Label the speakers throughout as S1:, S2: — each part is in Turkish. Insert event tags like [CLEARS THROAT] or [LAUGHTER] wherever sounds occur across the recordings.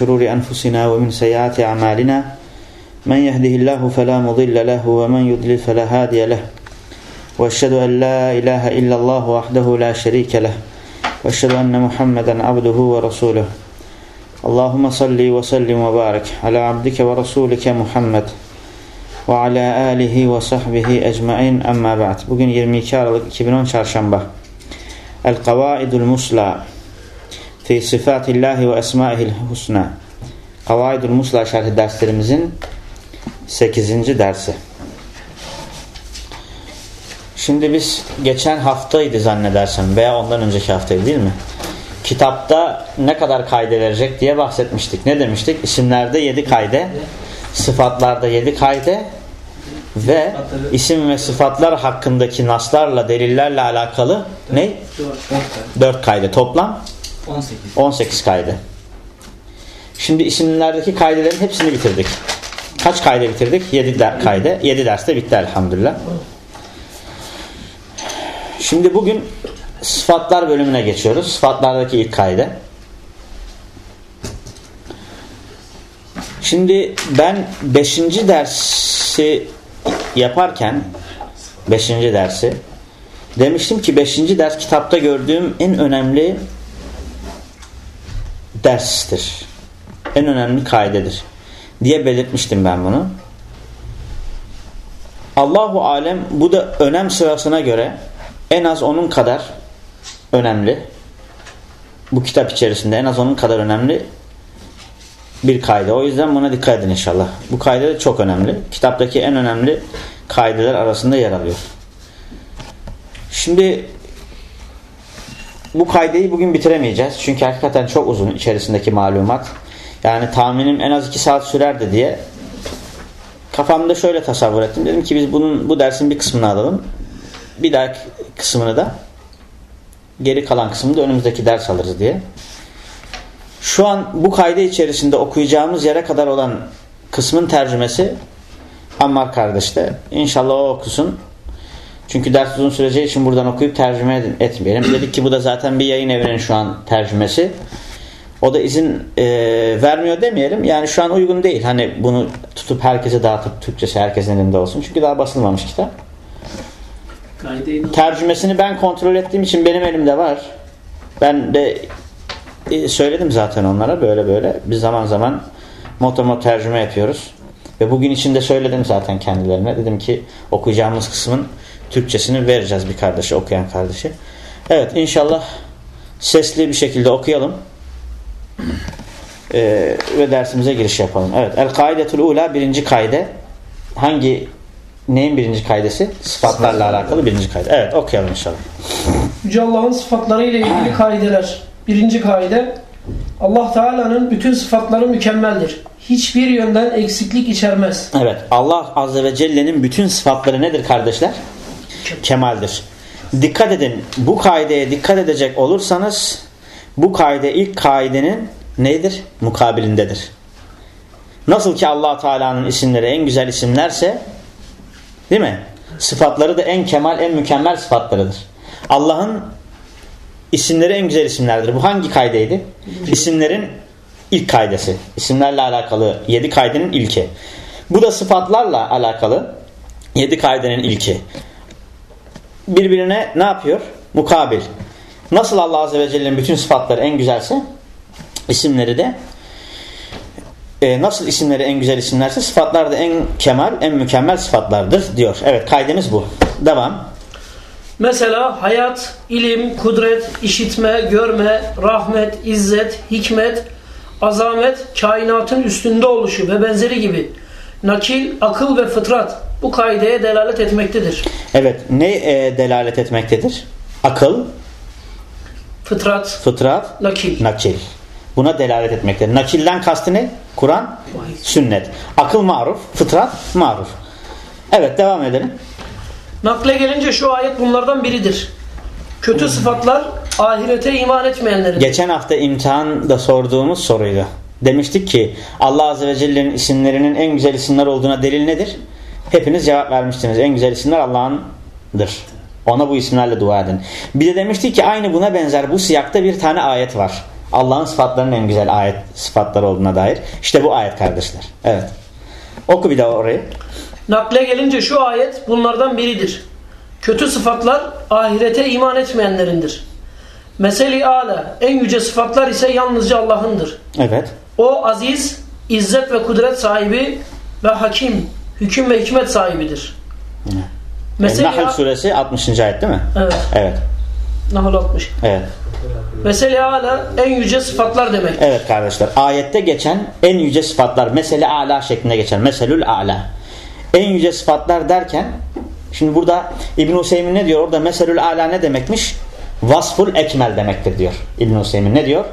S1: شرور أنفسنا ومن سيئات أعمالنا من يهده الله فلا مضل له ومن يضلل فلا هادي له وأشهد أن لا إله إلا الله وحده لا شريك له وأشهد أن محمدا عبده ورسوله اللهم صل وسلم وبارك على عبدك ورسولك محمد alihi ve sahbihi ecmain amma ba'd. Bugün 22 Aralık 2010 Çarşamba. El Kavaidul Musla fi Sifatillahi ve Esmaihil Husna. Kavaidul Musla şerhi derslerimizin 8. dersi. Şimdi biz geçen haftaydı zannedersem veya ondan önceki haftaydı değil mi? Kitapta ne kadar kayde verecek diye bahsetmiştik. Ne demiştik? İsimlerde 7 kayde, sıfatlarda 7 kayde ve isim ve sıfatlar hakkındaki naslarla, delillerle alakalı ne? 4 kayde. Toplam
S2: 18.
S1: 18 kayde. Şimdi isimlerdeki kaydelerin hepsini bitirdik. Kaç kayde bitirdik? 7 der kayde. 7 derste bitti elhamdülillah. Şimdi bugün sıfatlar bölümüne geçiyoruz. Sıfatlardaki ilk kayde. Şimdi ben 5. dersi yaparken 5. dersi demiştim ki 5. ders kitapta gördüğüm en önemli derstir. En önemli kaidedir diye belirtmiştim ben bunu. Allahu alem bu da önem sırasına göre en az onun kadar önemli. Bu kitap içerisinde en az onun kadar önemli bir kaydı. O yüzden buna dikkat edin inşallah. Bu kaydı çok önemli. Kitaptaki en önemli kaydeler arasında yer alıyor. Şimdi bu kaydeyi bugün bitiremeyeceğiz. Çünkü hakikaten çok uzun içerisindeki malumat. Yani tahminim en az iki saat sürerdi diye kafamda şöyle tasavvur ettim. Dedim ki biz bunun bu dersin bir kısmını alalım. Bir dahaki kısmını da geri kalan kısmını da önümüzdeki ders alırız diye. Şu an bu kaydı içerisinde okuyacağımız yere kadar olan kısmın tercümesi Ammar kardeşte. İnşallah o okusun. Çünkü ders uzun süreceği için buradan okuyup tercüme etmeyelim. [CLEARS THROAT] Dedik ki bu da zaten bir yayın evinin şu an tercümesi. O da izin e, vermiyor demeyelim. Yani şu an uygun değil. Hani bunu tutup herkese dağıtıp Türkçesi herkesin elinde olsun. Çünkü daha basılmamış kitap. Tercümesini ben kontrol ettiğim için benim elimde var. Ben de e, söyledim zaten onlara böyle böyle. Biz zaman zaman motomot tercüme yapıyoruz. Ve bugün içinde söyledim zaten kendilerine. Dedim ki okuyacağımız kısmın Türkçesini vereceğiz bir kardeşe, okuyan kardeşe. Evet inşallah sesli bir şekilde okuyalım. Ee, ve dersimize giriş yapalım. Evet. El-Kaidetul Ula birinci kayde. Hangi neyin birinci kaydesi? Sıfatlarla alakalı birinci kayde. Evet okuyalım inşallah.
S3: Yüce Allah'ın sıfatları ile ilgili kaideler. Birinci kaide Allah Teala'nın bütün sıfatları mükemmeldir. Hiçbir yönden eksiklik içermez.
S1: Evet. Allah Azze ve Celle'nin bütün sıfatları nedir kardeşler? Kemaldir. Dikkat edin. Bu kaideye dikkat edecek olursanız bu kaide ilk kaidenin nedir? Mukabilindedir. Nasıl ki allah Teala'nın isimleri en güzel isimlerse değil mi? Sıfatları da en kemal, en mükemmel sıfatlarıdır. Allah'ın isimleri en güzel isimlerdir. Bu hangi kaydeydi? İsimlerin ilk kaydesi. İsimlerle alakalı yedi kaydenin ilki. Bu da sıfatlarla alakalı yedi kaydenin ilki. Birbirine ne yapıyor? Mukabil. Nasıl Allah Azze ve Celle'nin bütün sıfatları en güzelse isimleri de e, nasıl isimleri en güzel isimlerse sıfatlar da en kemal, en mükemmel sıfatlardır diyor. Evet kaydemiz bu. Devam.
S3: Mesela hayat, ilim, kudret, işitme, görme, rahmet, izzet, hikmet, azamet, kainatın üstünde oluşu ve benzeri gibi nakil, akıl ve fıtrat bu kaideye delalet etmektedir.
S1: Evet ne e, delalet etmektedir? Akıl,
S3: Fıtrat,
S1: fıtrat,
S3: nakil.
S1: nakil. Buna delalet etmektedir. Nakilden kastı ne? Kur'an, sünnet. Akıl maruf, fıtrat maruf. Evet devam edelim.
S3: Nakle gelince şu ayet bunlardan biridir. Kötü sıfatlar ahirete iman etmeyenlerin.
S1: Geçen hafta imtihanda sorduğumuz soruydu. Demiştik ki Allah Azze ve Celle'nin isimlerinin en güzel isimler olduğuna delil nedir? Hepiniz cevap vermiştiniz. En güzel isimler Allah'ındır. Ona bu isimlerle dua edin. Bir de demiştik ki aynı buna benzer bu siyakta bir tane ayet var. Allah'ın sıfatlarının en güzel ayet sıfatları olduğuna dair. İşte bu ayet kardeşler. Evet. Oku bir daha orayı.
S3: Nakle gelince şu ayet bunlardan biridir. Kötü sıfatlar ahirete iman etmeyenlerindir. Meseli ala en yüce sıfatlar ise yalnızca Allah'ındır.
S1: Evet.
S3: O aziz, izzet ve kudret sahibi ve hakim, hüküm ve hikmet sahibidir. Meseli
S1: Nahl suresi 60. ayet değil mi?
S3: Evet.
S1: Evet.
S3: Nahl 60.
S1: Evet.
S3: Mesele ala en yüce sıfatlar demek.
S1: Evet kardeşler. Ayette geçen en yüce sıfatlar mesele ala şeklinde geçer. Meselül ala. En yüce sıfatlar derken şimdi burada İbn Hüseyin ne diyor? Orada meselül ala ne demekmiş? Vasful ekmel demektir diyor. İbn Hüseyin ne diyor?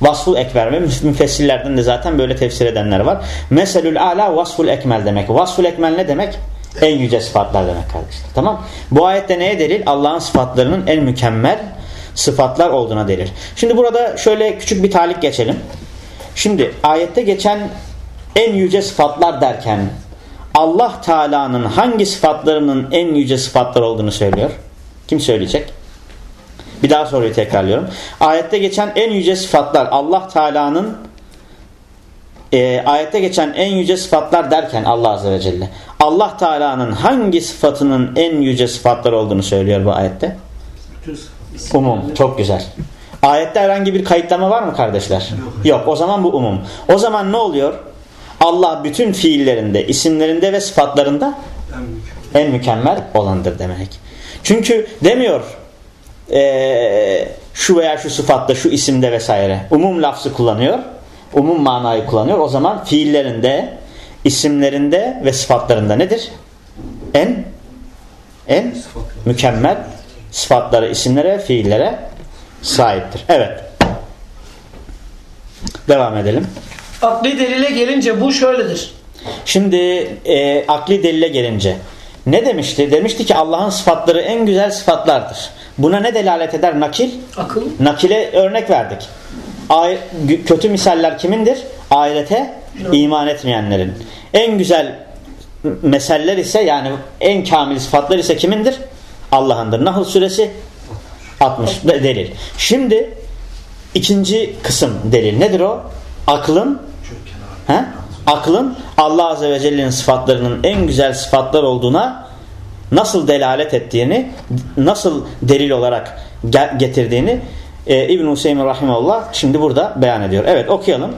S1: Vasful ekber ve müfessirlerden de zaten böyle tefsir edenler var. Meselül ala vasful ekmel demek. Vasful ekmel ne demek? En yüce sıfatlar demek kardeşler. Tamam? Bu ayette neye delil? Allah'ın sıfatlarının en mükemmel sıfatlar olduğuna delil. Şimdi burada şöyle küçük bir talik geçelim. Şimdi ayette geçen en yüce sıfatlar derken Allah Teala'nın hangi sıfatlarının en yüce sıfatlar olduğunu söylüyor? Kim söyleyecek? Bir daha soruyu tekrarlıyorum. Ayette geçen en yüce sıfatlar Allah Teala'nın e, ayette geçen en yüce sıfatlar derken Allah Azze ve Celle Allah Teala'nın hangi sıfatının en yüce sıfatlar olduğunu söylüyor bu ayette? Umum. Çok güzel. Ayette herhangi bir kayıtlama var mı kardeşler? Yok. Yok. O zaman bu umum. O zaman ne oluyor? Allah bütün fiillerinde, isimlerinde ve sıfatlarında en mükemmel olandır demek. Çünkü demiyor ee, şu veya şu sıfatta, şu isimde vesaire. Umum lafzı kullanıyor. Umum manayı kullanıyor. O zaman fiillerinde, isimlerinde ve sıfatlarında nedir? En en mükemmel sıfatları, isimlere fiillere sahiptir. Evet. Devam edelim.
S3: Akli delile gelince bu şöyledir.
S1: Şimdi e, akli delile gelince ne demişti? Demişti ki Allah'ın sıfatları en güzel sıfatlardır. Buna ne delalet eder? Nakil.
S3: Akıl.
S1: Nakile örnek verdik. Ay, kötü misaller kimindir? Ahirete iman etmeyenlerin. En güzel meseller ise yani en kamil sıfatlar ise kimindir? Allah'ındır. Nahl suresi 60 delil. Şimdi ikinci kısım delil. Nedir o? Aklın he? aklın Allah Azze ve Celle'nin sıfatlarının en güzel sıfatlar olduğuna nasıl delalet ettiğini, nasıl delil olarak getirdiğini e, İbn-i Hüseyin Rahimullah şimdi burada beyan ediyor. Evet okuyalım.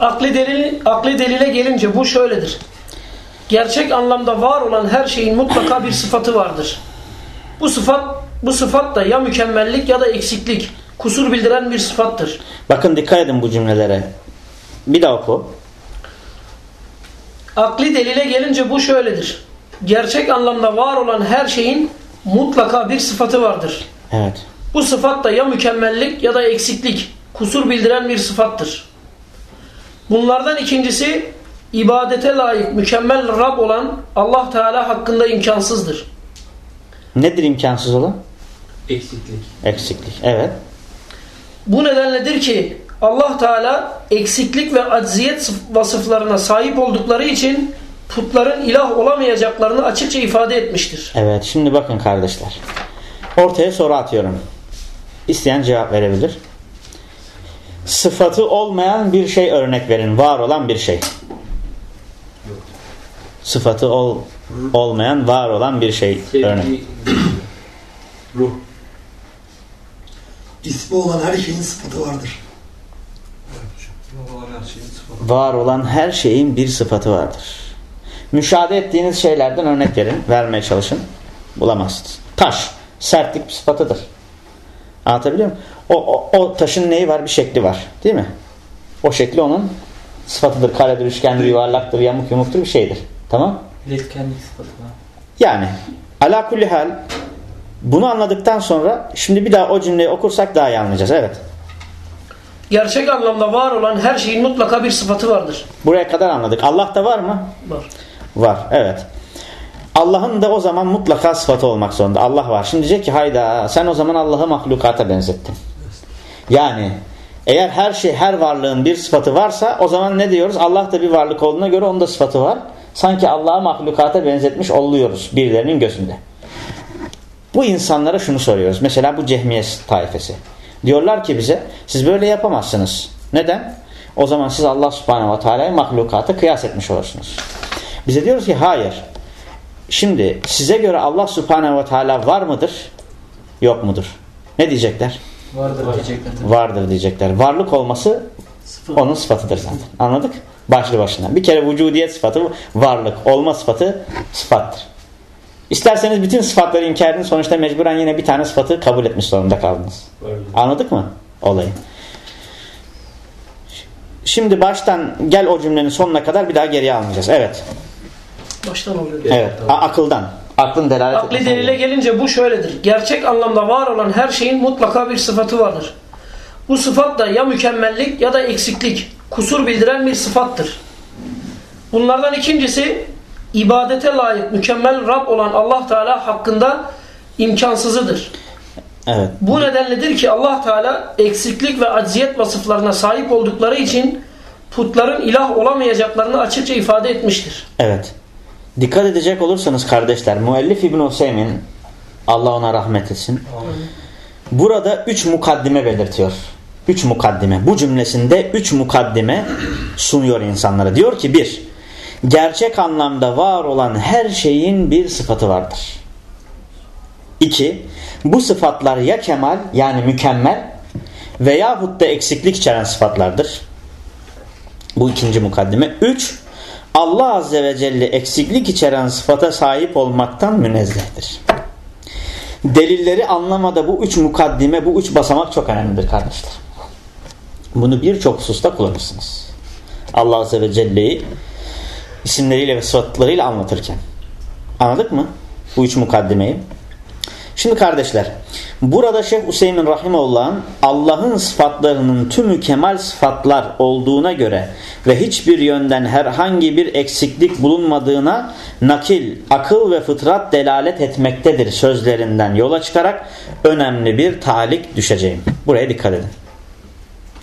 S3: Akli, delil, akli delile gelince bu şöyledir. Gerçek anlamda var olan her şeyin mutlaka bir sıfatı vardır. Bu sıfat bu sıfat da ya mükemmellik ya da eksiklik, kusur bildiren bir sıfattır.
S1: Bakın dikkat edin bu cümlelere. Bir daha oku.
S3: Akli delile gelince bu şöyledir. Gerçek anlamda var olan her şeyin mutlaka bir sıfatı vardır.
S1: Evet.
S3: Bu sıfat da ya mükemmellik ya da eksiklik, kusur bildiren bir sıfattır. Bunlardan ikincisi ibadete layık mükemmel Rab olan Allah Teala hakkında imkansızdır.
S1: Nedir imkansız olan?
S2: Eksiklik.
S1: Eksiklik. Evet.
S3: Bu nedenledir ki Allah Teala eksiklik ve acziyet vasıflarına sahip oldukları için putların ilah olamayacaklarını açıkça ifade etmiştir.
S1: Evet şimdi bakın kardeşler. Ortaya soru atıyorum. İsteyen cevap verebilir. Sıfatı olmayan bir şey örnek verin. Var olan bir şey. Sıfatı ol, olmayan, var olan bir şey örnek.
S2: Ruh.
S4: İsmi olan her şeyin sıfatı vardır.
S1: Var olan her şeyin bir sıfatı vardır. Müşahede ettiğiniz şeylerden örnek verin. Vermeye çalışın. Bulamazsınız. Taş. Sertlik bir sıfatıdır. Anlatabiliyor muyum? O, o, o taşın neyi var? Bir şekli var. Değil mi? O şekli onun sıfatıdır. Karedir, üçgendir, yuvarlaktır, yamuk yumuktur bir şeydir. Tamam?
S2: İletkenlik sıfatı var.
S1: Yani ala kulli hal bunu anladıktan sonra şimdi bir daha o cümleyi okursak daha iyi anlayacağız. Evet.
S3: Gerçek anlamda var olan her şeyin mutlaka bir sıfatı vardır.
S1: Buraya kadar anladık. Allah'ta var mı?
S3: Var.
S1: Var. Evet. Allah'ın da o zaman mutlaka sıfatı olmak zorunda. Allah var. Şimdi diyecek ki hayda sen o zaman Allah'ı mahlukata benzettin. Yani eğer her şey her varlığın bir sıfatı varsa o zaman ne diyoruz? Allah da bir varlık olduğuna göre onun da sıfatı var. Sanki Allah'ı mahlukata benzetmiş oluyoruz birilerinin gözünde. Bu insanlara şunu soruyoruz. Mesela bu cehmiye taifesi. Diyorlar ki bize siz böyle yapamazsınız. Neden? O zaman siz Allah subhanehu ve teala'yı mahlukata kıyas etmiş olursunuz. Bize diyoruz ki hayır. Şimdi size göre Allah subhanehu ve teala var mıdır? Yok mudur? Ne diyecekler?
S2: Vardır diyecekler. tabii.
S1: Vardır diyecekler. Varlık olması onun sıfatıdır zaten. Anladık? Başlı başına. Bir kere vücudiyet sıfatı varlık. Olma sıfatı sıfattır. İsterseniz bütün sıfatları inkar edin. Sonuçta mecburen yine bir tane sıfatı kabul etmiş zorunda kaldınız. Anladık mı olayı? Şimdi baştan gel o cümlenin sonuna kadar bir daha geriye almayacağız. Evet.
S3: Baştan oluyor.
S1: Evet. A- akıldan. Aklın delalet
S3: Akli delile gelince bu şöyledir. Gerçek anlamda var olan her şeyin mutlaka bir sıfatı vardır. Bu sıfat da ya mükemmellik ya da eksiklik, kusur bildiren bir sıfattır. Bunlardan ikincisi ibadete layık mükemmel Rab olan Allah Teala hakkında imkansızıdır.
S1: Evet.
S3: Bu nedenledir ki Allah Teala eksiklik ve acziyet vasıflarına sahip oldukları için putların ilah olamayacaklarını açıkça ifade etmiştir.
S1: Evet. Dikkat edecek olursanız kardeşler müellif İbn Hüseyin Allah ona rahmet etsin. Burada üç mukaddime belirtiyor. Üç mukaddime. Bu cümlesinde üç mukaddime sunuyor insanlara. Diyor ki bir, gerçek anlamda var olan her şeyin bir sıfatı vardır. İki, bu sıfatlar ya kemal yani mükemmel veyahut da eksiklik içeren sıfatlardır. Bu ikinci mukaddime. Üç, Allah Azze ve Celle eksiklik içeren sıfata sahip olmaktan münezzehtir. Delilleri anlamada bu üç mukaddime, bu üç basamak çok önemlidir kardeşler. Bunu birçok hususta kullanırsınız. Allah Azze ve Celle'yi isimleriyle ve sıfatlarıyla anlatırken. Anladık mı? Bu üç mukaddimeyi. Şimdi kardeşler, burada Şeyh Hüseyin Rahimullah'ın Allah'ın sıfatlarının tümü kemal sıfatlar olduğuna göre ve hiçbir yönden herhangi bir eksiklik bulunmadığına nakil, akıl ve fıtrat delalet etmektedir sözlerinden yola çıkarak önemli bir talik düşeceğim. Buraya dikkat edin.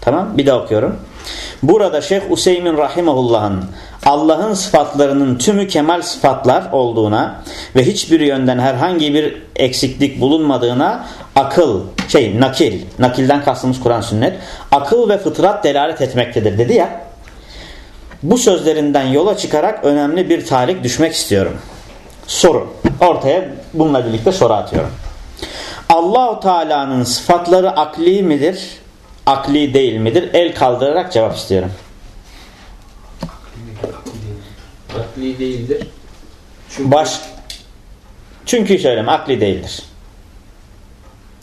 S1: Tamam bir daha okuyorum. Burada Şeyh Hüseyin Rahimullah'ın Allah'ın sıfatlarının tümü kemal sıfatlar olduğuna ve hiçbir yönden herhangi bir eksiklik bulunmadığına akıl, şey nakil, nakilden kastımız Kur'an sünnet, akıl ve fıtrat delalet etmektedir dedi ya. Bu sözlerinden yola çıkarak önemli bir talik düşmek istiyorum. Soru. Ortaya bununla birlikte soru atıyorum. Allahu Teala'nın sıfatları akli midir? Akli değil midir? El kaldırarak cevap istiyorum.
S2: Akli değildir. Çünkü
S1: Baş Çünkü söyleme akli değildir.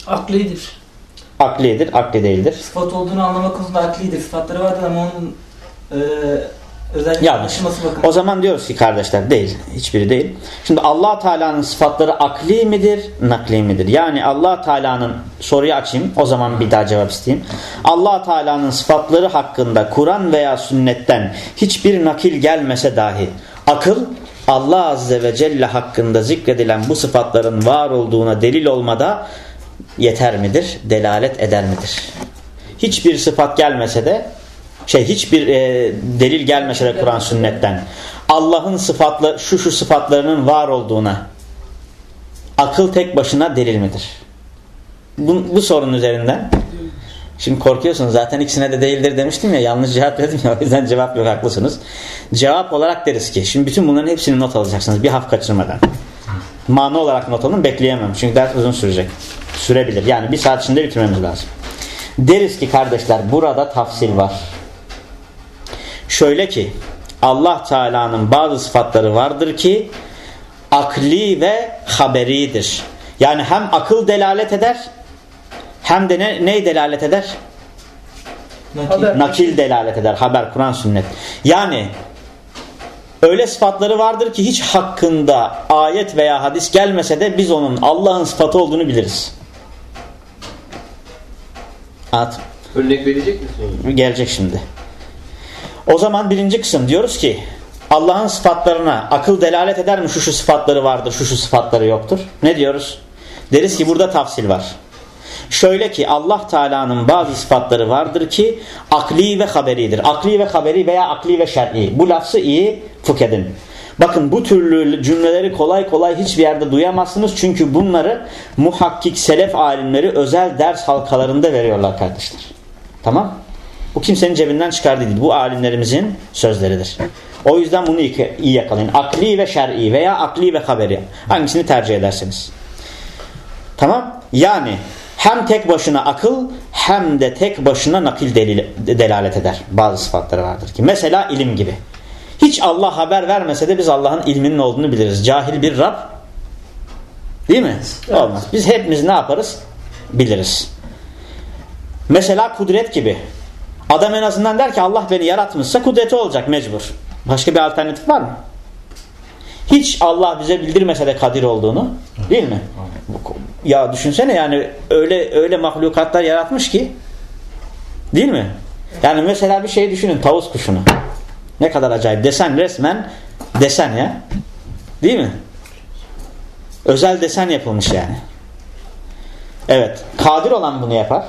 S3: Aklidir.
S1: Aklidir, akli değildir.
S5: Sıfat olduğunu anlamak konusunda aklidir. Sıfatları vardır ama onun e, özellikle
S1: Yanlış. O zaman diyoruz ki kardeşler değil. Hiçbiri değil. Şimdi allah Teala'nın sıfatları akli midir, nakli midir? Yani allah Teala'nın soruyu açayım. O zaman bir daha cevap isteyeyim. allah Teala'nın sıfatları hakkında Kur'an veya sünnetten hiçbir nakil gelmese dahi akıl Allah Azze ve Celle hakkında zikredilen bu sıfatların var olduğuna delil olmada yeter midir? Delalet eder midir? Hiçbir sıfat gelmese de şey hiçbir e, delil gelmese de Kur'an sünnetten Allah'ın sıfatlı şu şu sıfatlarının var olduğuna akıl tek başına delil midir? Bu, bu sorunun üzerinden Şimdi korkuyorsunuz zaten ikisine de değildir demiştim ya yanlış cevap verdim ya o yüzden cevap yok haklısınız. Cevap olarak deriz ki şimdi bütün bunların hepsini not alacaksınız bir hafta kaçırmadan. Mana olarak not alın bekleyemem çünkü ders uzun sürecek. Sürebilir yani bir saat içinde bitirmemiz lazım. Deriz ki kardeşler burada tafsil var. Şöyle ki Allah Teala'nın bazı sıfatları vardır ki akli ve haberidir. Yani hem akıl delalet eder hem de ne, ney delalet eder?
S5: Nakil.
S1: Nakil delalet eder. Haber, Kur'an, sünnet. Yani öyle sıfatları vardır ki hiç hakkında ayet veya hadis gelmese de biz onun Allah'ın sıfatı olduğunu biliriz. At.
S2: örnek verecek misin?
S1: Gelecek şimdi. O zaman birinci kısım diyoruz ki Allah'ın sıfatlarına akıl delalet eder mi? Şu şu sıfatları vardır, şu şu sıfatları yoktur. Ne diyoruz? Deriz ki burada tafsil var. Şöyle ki Allah Teala'nın bazı sıfatları vardır ki akli ve haberidir. Akli ve haberi veya akli ve şer'i. Bu lafzı iyi fıkh edin. Bakın bu türlü cümleleri kolay kolay hiçbir yerde duyamazsınız. Çünkü bunları muhakkik selef alimleri özel ders halkalarında veriyorlar kardeşler. Tamam? Bu kimsenin cebinden çıkardığı değil. Bu alimlerimizin sözleridir. O yüzden bunu iyi, yakalayın. Akli ve şer'i veya akli ve haberi. Hangisini tercih ederseniz. Tamam? Yani hem tek başına akıl hem de tek başına nakil delil, delalet eder. Bazı sıfatları vardır ki. Mesela ilim gibi. Hiç Allah haber vermese de biz Allah'ın ilminin olduğunu biliriz. Cahil bir Rab değil mi?
S3: Evet.
S1: Olmaz. Biz hepimiz ne yaparız? Biliriz. Mesela kudret gibi. Adam en azından der ki Allah beni yaratmışsa kudreti olacak mecbur. Başka bir alternatif var mı? Hiç Allah bize bildirmese de kadir olduğunu değil mi? Ya düşünsene yani öyle öyle mahlukatlar yaratmış ki değil mi? Yani mesela bir şey düşünün tavus kuşunu. Ne kadar acayip. Desen resmen desen ya. Değil mi? Özel desen yapılmış yani. Evet. Kadir olan bunu yapar.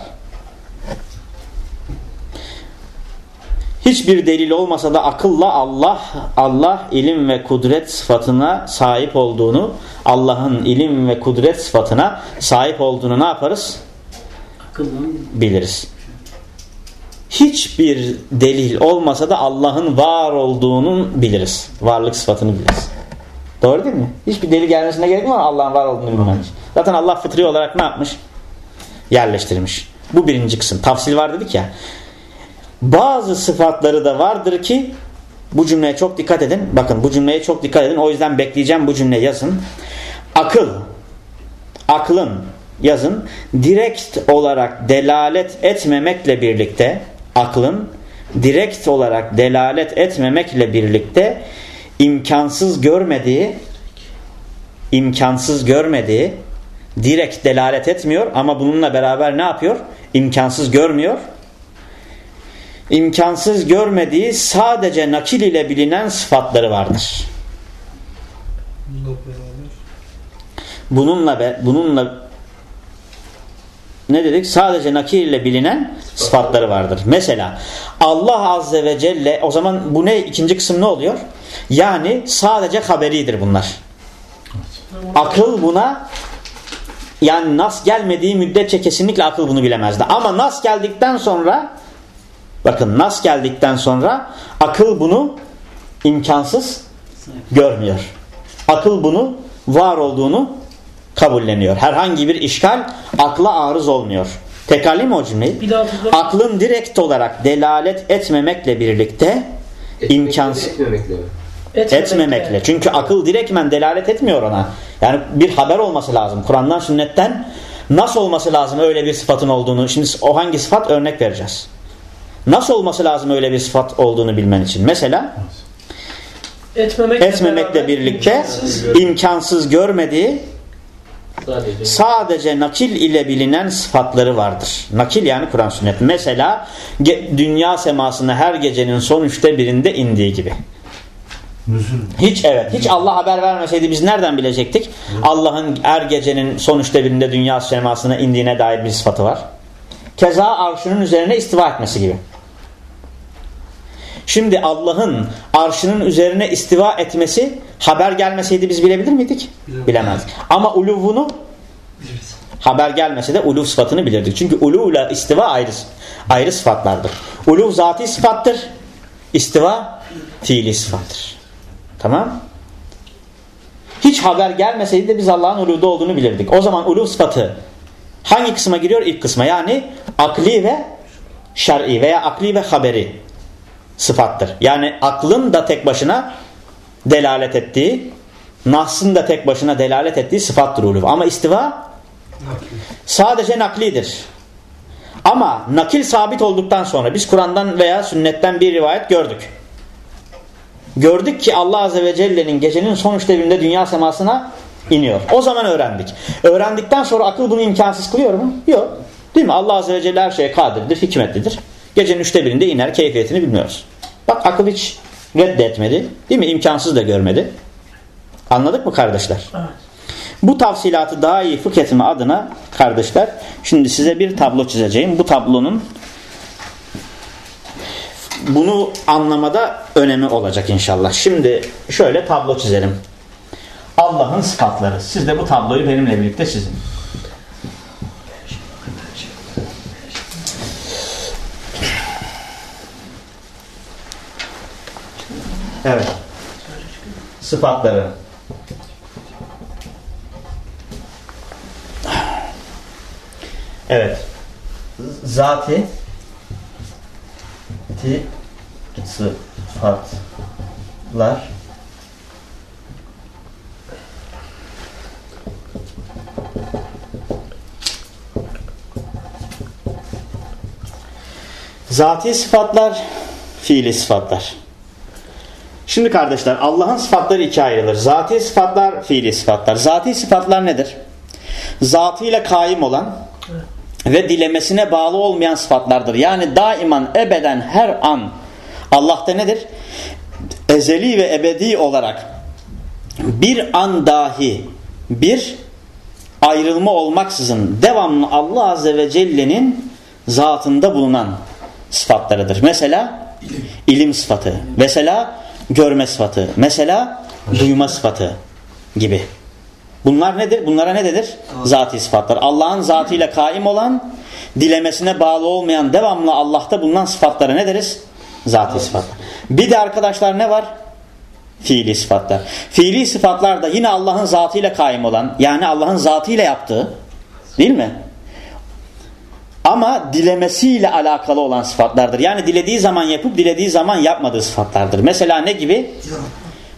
S1: Hiçbir delil olmasa da akılla Allah Allah ilim ve kudret sıfatına sahip olduğunu Allah'ın ilim ve kudret sıfatına sahip olduğunu ne yaparız? Biliriz. Hiçbir delil olmasa da Allah'ın var olduğunu biliriz. Varlık sıfatını biliriz. Doğru değil mi? Hiçbir delil gelmesine gerek var Allah'ın var olduğunu bilmek için. Zaten Allah fıtri olarak ne yapmış? Yerleştirmiş. Bu birinci kısım. Tafsil var dedik ya. Bazı sıfatları da vardır ki bu cümleye çok dikkat edin. Bakın bu cümleye çok dikkat edin. O yüzden bekleyeceğim bu cümleyi yazın. Akıl, aklın yazın direkt olarak delalet etmemekle birlikte aklın direkt olarak delalet etmemekle birlikte imkansız görmediği imkansız görmediği direkt delalet etmiyor ama bununla beraber ne yapıyor? İmkansız görmüyor. İmkansız görmediği sadece nakil ile bilinen sıfatları vardır. Bununla be, bununla ne dedik? Sadece nakil ile bilinen sıfatları vardır. Mesela Allah Azze ve Celle o zaman bu ne? ikinci kısım ne oluyor? Yani sadece haberidir bunlar. Akıl buna yani nas gelmediği müddetçe kesinlikle akıl bunu bilemezdi. Ama nas geldikten sonra bakın nas geldikten sonra akıl bunu imkansız görmüyor. Akıl bunu var olduğunu kabulleniyor. Herhangi bir işgal akla arız olmuyor. Tekrarlayayım mı o cümleyi?
S3: Bir daha tekrar.
S1: Aklın direkt olarak delalet etmemekle birlikte imkansız
S2: Etmemekle mi?
S1: etmemekle. Çünkü akıl direktmen delalet etmiyor ona. Yani bir haber olması lazım. Kur'an'dan sünnetten nasıl olması lazım öyle bir sıfatın olduğunu. Şimdi o hangi sıfat örnek vereceğiz. Nasıl olması lazım öyle bir sıfat olduğunu bilmen için. Mesela
S3: Etmemekle,
S1: etmemekle birlikte
S3: imkansız.
S1: imkansız görmediği
S2: Sadece.
S1: sadece nakil ile bilinen sıfatları vardır. Nakil yani Kur'an sünnet. Mesela dünya semasına her gecenin son üçte birinde indiği gibi. Hiç evet. Hiç Allah haber vermeseydi biz nereden bilecektik? Allah'ın her gecenin son üçte birinde dünya semasına indiğine dair bir sıfatı var. Keza arşının üzerine istiva etmesi gibi. Şimdi Allah'ın arşının üzerine istiva etmesi haber gelmeseydi biz bilebilir miydik? Bilemezdik. Ama uluvunu haber gelmese de uluv sıfatını bilirdik. Çünkü uluv ile istiva ayrı, ayrı sıfatlardır. Uluv zati sıfattır. İstiva fiili sıfattır. Tamam Hiç haber gelmeseydi de biz Allah'ın uluvda olduğunu bilirdik. O zaman uluv sıfatı hangi kısma giriyor? İlk kısma. Yani akli ve şer'i veya akli ve haberi sıfattır. Yani aklın da tek başına delalet ettiği, nahsın da tek başına delalet ettiği sıfattır uluv. Ama istiva sadece naklidir. Ama nakil sabit olduktan sonra biz Kur'an'dan veya sünnetten bir rivayet gördük. Gördük ki Allah Azze ve Celle'nin gecenin son üçte birinde dünya semasına iniyor. O zaman öğrendik. Öğrendikten sonra akıl bunu imkansız kılıyor mu? Yok. Değil mi? Allah Azze ve Celle her şeye kadirdir, hikmetlidir. Gecenin üçte birinde iner, keyfiyetini bilmiyoruz. Bak akıl hiç reddetmedi. Değil mi? İmkansız da görmedi. Anladık mı kardeşler?
S3: Evet.
S1: Bu tafsilatı daha iyi fıkh etme adına kardeşler şimdi size bir tablo çizeceğim. Bu tablonun bunu anlamada önemi olacak inşallah. Şimdi şöyle tablo çizelim. Allah'ın sıfatları. Siz de bu tabloyu benimle birlikte çizin. Evet. Sıfatları. Evet. Zati ti sıfatlar Zati sıfatlar, fiili sıfatlar. Şimdi kardeşler Allah'ın sıfatları ikiye ayrılır. Zati sıfatlar, fiili sıfatlar. Zati sıfatlar nedir? Zatıyla kaim olan ve dilemesine bağlı olmayan sıfatlardır. Yani daiman, ebeden, her an Allah'ta nedir? Ezeli ve ebedi olarak bir an dahi bir ayrılma olmaksızın devamlı Allah Azze ve Celle'nin zatında bulunan sıfatlarıdır. Mesela
S4: İlim.
S1: ilim sıfatı, mesela görme sıfatı, mesela duyma sıfatı gibi. Bunlar nedir? Bunlara ne denir? Zati sıfatlar. Allah'ın zatıyla kaim olan, dilemesine bağlı olmayan, devamlı Allah'ta bulunan sıfatlara ne deriz? Zati sıfatlar. Bir de arkadaşlar ne var? Fiili sıfatlar. Fiili sıfatlar da yine Allah'ın zatıyla kaim olan, yani Allah'ın zatıyla yaptığı, değil mi? Ama dilemesiyle alakalı olan sıfatlardır. Yani dilediği zaman yapıp dilediği zaman yapmadığı sıfatlardır. Mesela ne gibi?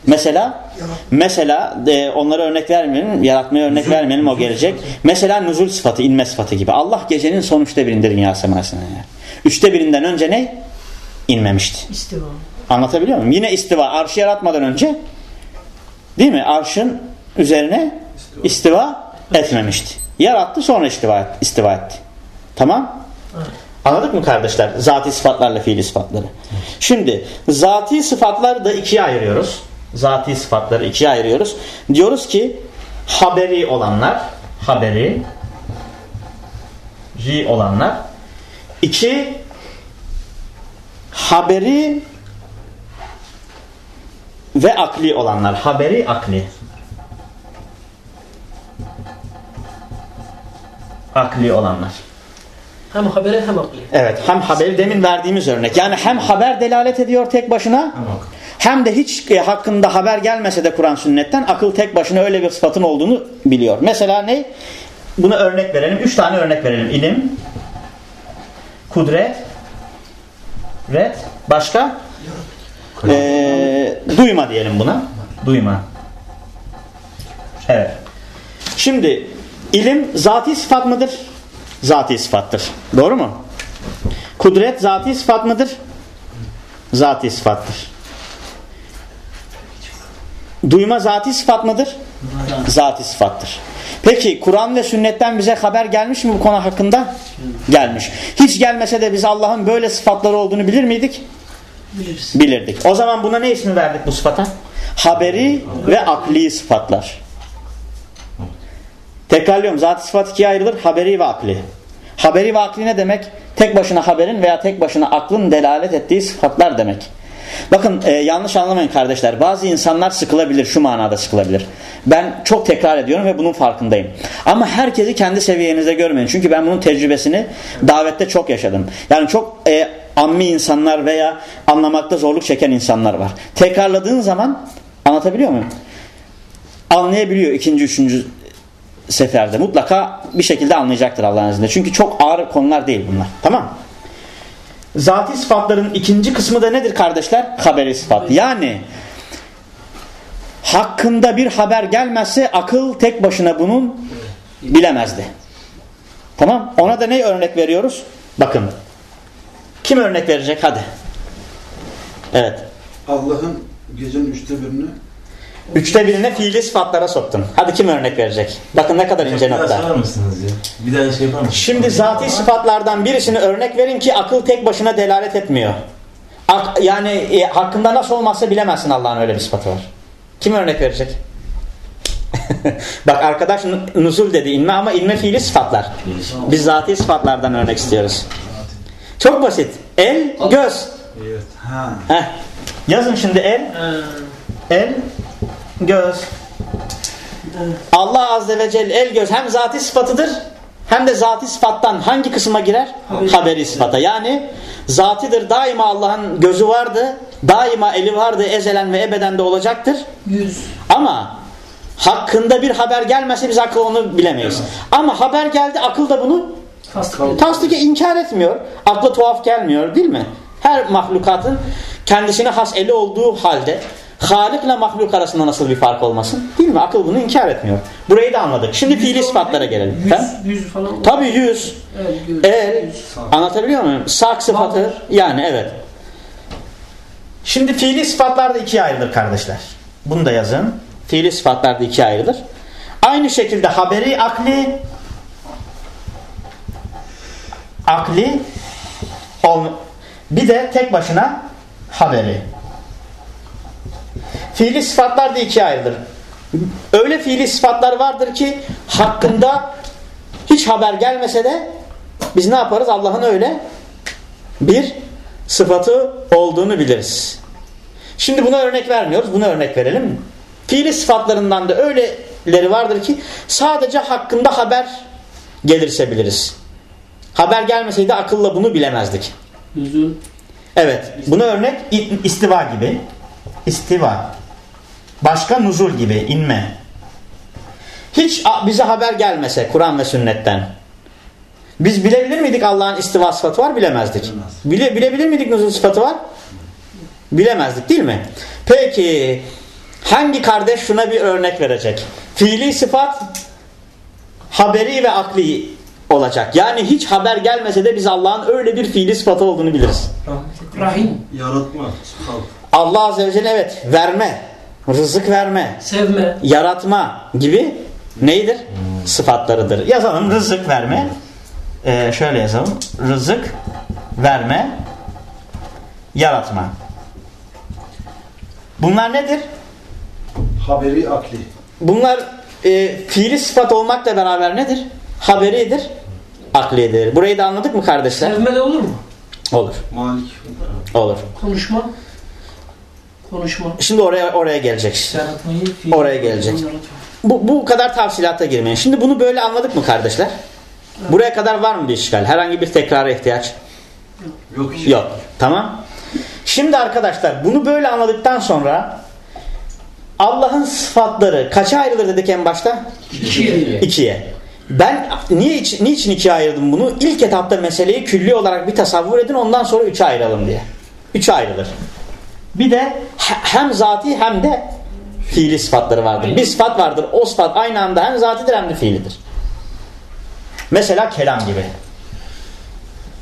S1: Mesela mesela e, onlara örnek vermeyelim, yaratmaya örnek vermeyelim o gelecek. Mesela nüzul sıfatı, inme sıfatı gibi. Allah gecenin son üçte birinde dünya semasına iner. Üçte birinden önce ne? İnmemişti.
S3: İstiva.
S1: Anlatabiliyor muyum? Yine istiva. Arşı yaratmadan önce değil mi? Arşın üzerine istiva etmemişti. Yarattı sonra istiva, et- istiva etti. Tamam? Anladık mı kardeşler? Zati sıfatlarla fiili sıfatları. Şimdi zati sıfatları da ikiye ayırıyoruz. Zati sıfatları ikiye ayırıyoruz. Diyoruz ki haberi olanlar haberi ri olanlar iki haberi ve akli olanlar. Haberi akli. Akli olanlar.
S3: Hem habere hem akli.
S1: Evet hem haberi demin verdiğimiz örnek. Yani hem haber delalet ediyor tek başına hem de hiç e, hakkında haber gelmese de Kur'an sünnetten akıl tek başına öyle bir sıfatın olduğunu biliyor. Mesela ne? Buna örnek verelim. Üç tane örnek verelim. İlim, kudret, ret, başka? Ee, duyma diyelim buna. Duyma. Evet. Şimdi ilim zati sıfat mıdır? Zati sıfattır. Doğru mu? Kudret zati sıfat mıdır? Zati sıfattır. Duyma zati sıfat mıdır? Zati sıfattır. Peki Kur'an ve sünnetten bize haber gelmiş mi bu konu hakkında? Gelmiş. Hiç gelmese de biz Allah'ın böyle sıfatları olduğunu bilir miydik?
S3: Biliriz.
S1: Bilirdik. O zaman buna ne ismi verdik bu sıfata? Haberi ve akli sıfatlar. Tekrarlıyorum. Zat-ı sıfat ikiye ayrılır. Haberi ve akli. Haberi ve akli ne demek? Tek başına haberin veya tek başına aklın delalet ettiği sıfatlar demek. Bakın e, yanlış anlamayın kardeşler. Bazı insanlar sıkılabilir. Şu manada sıkılabilir. Ben çok tekrar ediyorum ve bunun farkındayım. Ama herkesi kendi seviyenizde görmeyin. Çünkü ben bunun tecrübesini davette çok yaşadım. Yani çok e, ammi insanlar veya anlamakta zorluk çeken insanlar var. Tekrarladığın zaman anlatabiliyor muyum? Anlayabiliyor ikinci, üçüncü seferde. Mutlaka bir şekilde anlayacaktır Allah'ın izniyle. Çünkü çok ağır konular değil bunlar. Tamam Zati sıfatların ikinci kısmı da nedir kardeşler? Haberi sıfat. Yani hakkında bir haber gelmezse akıl tek başına bunun bilemezdi. Tamam. Ona da ne örnek veriyoruz? Bakın. Kim örnek verecek? Hadi. Evet.
S4: Allah'ın gecenin üçte birini
S1: Üçte birine fiili sıfatlara soktun. Hadi kim örnek verecek? Bakın ne kadar ince
S2: Bir daha
S1: nokta.
S2: sorar mısınız ya? Bir daha şey yapar mısınız?
S1: Şimdi zati sıfatlardan birisini örnek verin ki akıl tek başına delalet etmiyor. Ak- yani e, hakkında nasıl olmazsa bilemezsin Allah'ın öyle bir sıfatı var. Kim örnek verecek? [LAUGHS] Bak arkadaş nuzul dedi inme ama inme fiili sıfatlar. Biz zati sıfatlardan örnek istiyoruz. Çok basit. El, göz.
S2: Evet.
S4: Ha.
S1: Heh. Yazın şimdi el,
S3: Ee,
S1: el, göz. Allah Azze ve Celle el göz hem zati sıfatıdır hem de zati sıfattan hangi kısma girer?
S3: Haberi.
S1: Haberi sıfata. Yani zatidir daima Allah'ın gözü vardı. Daima eli vardı ezelen ve ebeden de olacaktır.
S3: yüz.
S1: Ama hakkında bir haber gelmese biz akıl onu bilemeyiz. Ama haber geldi akıl da bunu
S3: Tasdik
S1: tasdiki inkar etmiyor. Akla tuhaf gelmiyor değil mi? Her mahlukatın kendisine has eli olduğu halde Halik ile mahluk arasında nasıl bir fark olmasın? Değil mi? Akıl bunu inkar etmiyor. Burayı da anladık. Şimdi fiili sıfatlara gelelim.
S3: Yüz, yüz falan.
S1: tabii yüz,
S3: Evet, yüz.
S1: el,
S3: yüz.
S1: anlatabiliyor muyum? Sak sıfatı,
S3: Var.
S1: yani evet. Şimdi fiili sıfatlar da ikiye ayrılır kardeşler. Bunu da yazın. Fiili sıfatlar da ikiye ayrılır. Aynı şekilde haberi, akli, akli, bir de tek başına haberi. Fiili sıfatlar da ikiye ayrılır. Öyle fiili sıfatlar vardır ki hakkında hiç haber gelmese de biz ne yaparız? Allah'ın öyle bir sıfatı olduğunu biliriz. Şimdi buna örnek vermiyoruz. Buna örnek verelim. Fiili sıfatlarından da öyleleri vardır ki sadece hakkında haber gelirse biliriz. Haber gelmeseydi akılla bunu bilemezdik.
S3: Nüzul.
S1: Evet. Buna örnek istiva gibi. İstiva. Başka nuzul gibi inme. Hiç bize haber gelmese Kur'an ve sünnetten. Biz bilebilir miydik Allah'ın istiva sıfatı var? Bilemezdik.
S4: Bilemez.
S1: Bile, bilebilir miydik nuzul sıfatı var? Bilemezdik değil mi? Peki hangi kardeş şuna bir örnek verecek? Fiili sıfat haberi ve akli olacak. Yani hiç haber gelmese de biz Allah'ın öyle bir fiili sıfatı olduğunu biliriz.
S3: Rahim.
S4: Yaratma. Halk.
S1: Allah Azze ve Celle evet verme, rızık verme,
S3: Sevme.
S1: yaratma gibi neydir? Sıfatlarıdır. Yazalım rızık verme. Ee, şöyle yazalım. Rızık verme, yaratma. Bunlar nedir?
S4: Haberi akli.
S1: Bunlar e, fiili sıfat olmakla beraber nedir? Haberidir, akliyedir. Burayı da anladık mı kardeşler?
S3: Sevme de olur mu?
S1: Olur.
S4: Malik.
S1: Olur.
S3: Konuşma. Konuşma.
S1: Şimdi oraya oraya gelecek.
S5: Yaratmayı fiil.
S1: Oraya gelecek. Bu, bu kadar tafsilata girmeyin. Şimdi bunu böyle anladık mı kardeşler? Buraya kadar var mı bir işgal? Herhangi bir tekrara ihtiyaç?
S4: Yok hiç.
S1: Yok. Tamam. Şimdi arkadaşlar bunu böyle anladıktan sonra Allah'ın sıfatları kaça ayrılır dedik en başta?
S3: İkiye.
S1: İkiye. Ben niye iç- niçin ikiye ayırdım bunu? İlk etapta meseleyi külli olarak bir tasavvur edin ondan sonra üçe ayıralım diye. Üçe ayrılır. Bir de he- hem zati hem de fiili sıfatları vardır. Bir sıfat vardır. O sıfat aynı anda hem zatidir hem de fiilidir. Mesela kelam gibi.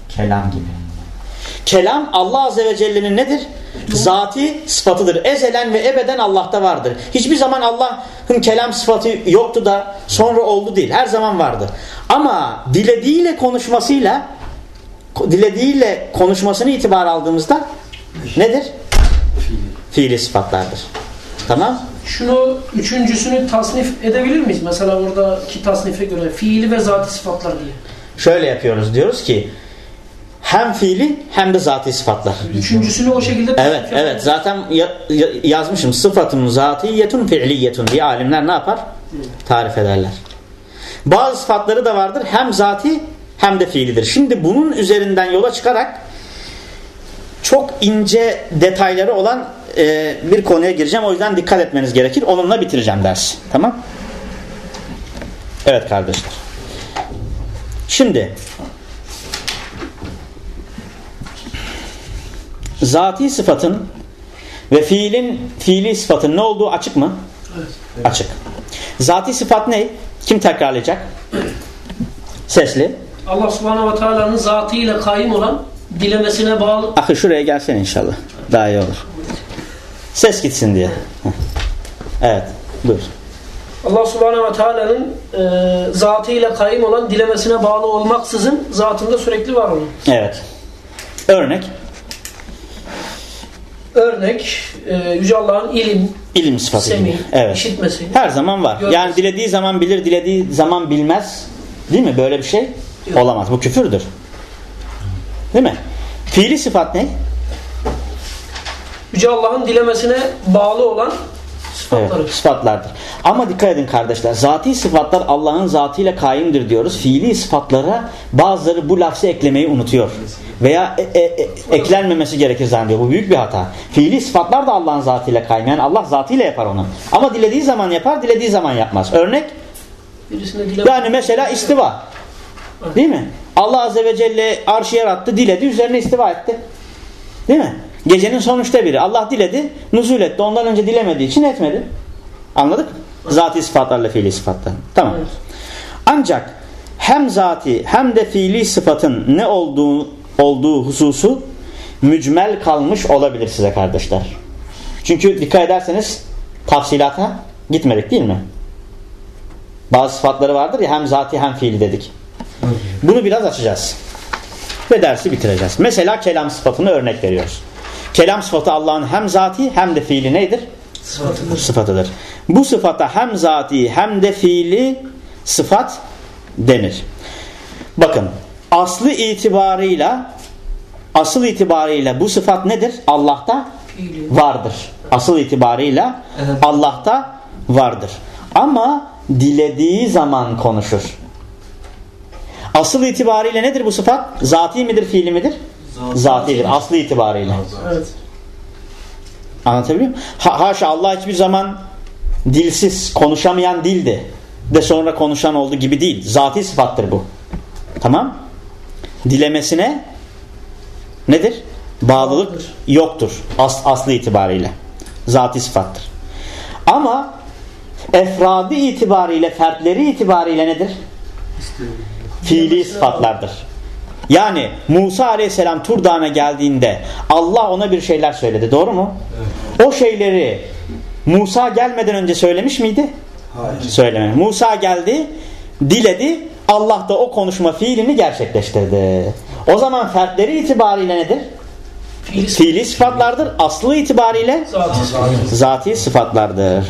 S1: Kelam gibi. Kelam Allah Azze ve Celle'nin nedir? Zati sıfatıdır. Ezelen ve ebeden Allah'ta vardır. Hiçbir zaman Allah'ın kelam sıfatı yoktu da sonra oldu değil. Her zaman vardı. Ama dilediğiyle konuşmasıyla dilediğiyle konuşmasını itibar aldığımızda nedir? Fiili sıfatlardır. Tamam?
S3: Şunu üçüncüsünü tasnif edebilir miyiz? Mesela oradaki tasnife göre fiili ve zati sıfatlar diye.
S1: Şöyle yapıyoruz. Diyoruz ki hem fiili hem de zati sıfatlar.
S3: Üçüncüsünü o şekilde
S1: Evet,
S3: yapalım.
S1: evet. Zaten ya- ya- yazmışım. Sıfatun zatiyetun fiiliyetun diye alimler ne yapar? Tarif ederler. Bazı sıfatları da vardır. Hem zati hem de fiilidir. Şimdi bunun üzerinden yola çıkarak çok ince detayları olan e, bir konuya gireceğim. O yüzden dikkat etmeniz gerekir. Onunla bitireceğim dersi. Tamam? Evet kardeşler. Şimdi zati sıfatın ve fiilin fiili sıfatın ne olduğu açık mı?
S3: Evet.
S1: Açık. Zati sıfat ne? Kim tekrarlayacak? Sesli.
S3: Allah subhanahu ve teala'nın zatıyla kaim olan dilemesine bağlı
S1: Akı şuraya gelsene inşallah. Daha iyi olur. Ses gitsin diye. Evet. Buyur.
S3: Allah subhanahu ve teala'nın e, zatıyla kaim olan dilemesine bağlı olmaksızın zatında sürekli var olan.
S1: Evet. Örnek.
S3: Örnek e, Yüce Allah'ın ilim,
S1: ilim sıfatı
S3: semi,
S1: gibi. Evet.
S3: işitmesi.
S1: Her zaman var.
S3: Görmesi.
S1: Yani dilediği zaman bilir, dilediği zaman bilmez. Değil mi? Böyle bir şey
S3: Yok.
S1: olamaz. Bu küfürdür. Değil mi? Fiili sıfat ne?
S3: Yüce Allah'ın dilemesine bağlı olan sıfatları.
S1: Evet, sıfatlardır. Ama dikkat edin kardeşler. Zati sıfatlar Allah'ın zatıyla kaimdir diyoruz. Fiili sıfatlara bazıları bu lafzı eklemeyi unutuyor. Veya e, e, e, eklenmemesi gerekir zannediyor. Bu büyük bir hata. Fiili sıfatlar da Allah'ın zatıyla kaim. Yani Allah zatıyla yapar onu. Ama dilediği zaman yapar, dilediği zaman yapmaz. Örnek yani mesela istiva. Değil mi? Allah Azze ve Celle arşı yarattı, diledi, üzerine istiva etti. Değil mi? Gecenin sonuçta biri. Allah diledi, nuzul etti. Ondan önce dilemediği için etmedi. Anladık? Zati sıfatlarla fiili sıfatlar. Tamam.
S3: Evet.
S1: Ancak hem zati hem de fiili sıfatın ne olduğu olduğu hususu mücmel kalmış olabilir size kardeşler. Çünkü dikkat ederseniz tafsilata gitmedik değil mi? Bazı sıfatları vardır ya hem zati hem fiili dedik. Bunu biraz açacağız. Ve dersi bitireceğiz. Mesela kelam sıfatını örnek veriyoruz. Kelam sıfatı Allah'ın hem zati hem de fiili neydir?
S3: Sıfatıdır.
S1: Sıfatıdır. Bu sıfata hem zati hem de fiili sıfat denir. Bakın aslı itibarıyla asıl itibarıyla bu sıfat nedir? Allah'ta vardır. Asıl itibarıyla
S5: Evet.
S1: Allah'ta vardır. Ama dilediği zaman konuşur. Asıl itibariyle nedir bu sıfat? Zati midir, fiili midir? Zatidir. Aslı itibariyle.
S3: Evet.
S1: Anlatabiliyor muyum? Ha, haşa Allah hiçbir zaman dilsiz, konuşamayan dildi. De sonra konuşan oldu gibi değil. Zati sıfattır bu. Tamam? Dilemesine nedir? Bağlılık yoktur. As, aslı itibariyle. Zati sıfattır. Ama efradı itibariyle, fertleri itibariyle nedir? Fiili sıfatlardır. Yani Musa aleyhisselam Tur Dağı'na geldiğinde Allah ona bir şeyler söyledi. Doğru mu? O şeyleri Musa gelmeden önce söylemiş miydi?
S4: Hayır.
S1: Söylemedi. Musa geldi, diledi. Allah da o konuşma fiilini gerçekleştirdi. O zaman fertleri itibariyle nedir?
S3: Fiili.
S1: Fiili sıfatlardır. Aslı itibariyle
S3: Zati.
S1: zati sıfatlardır.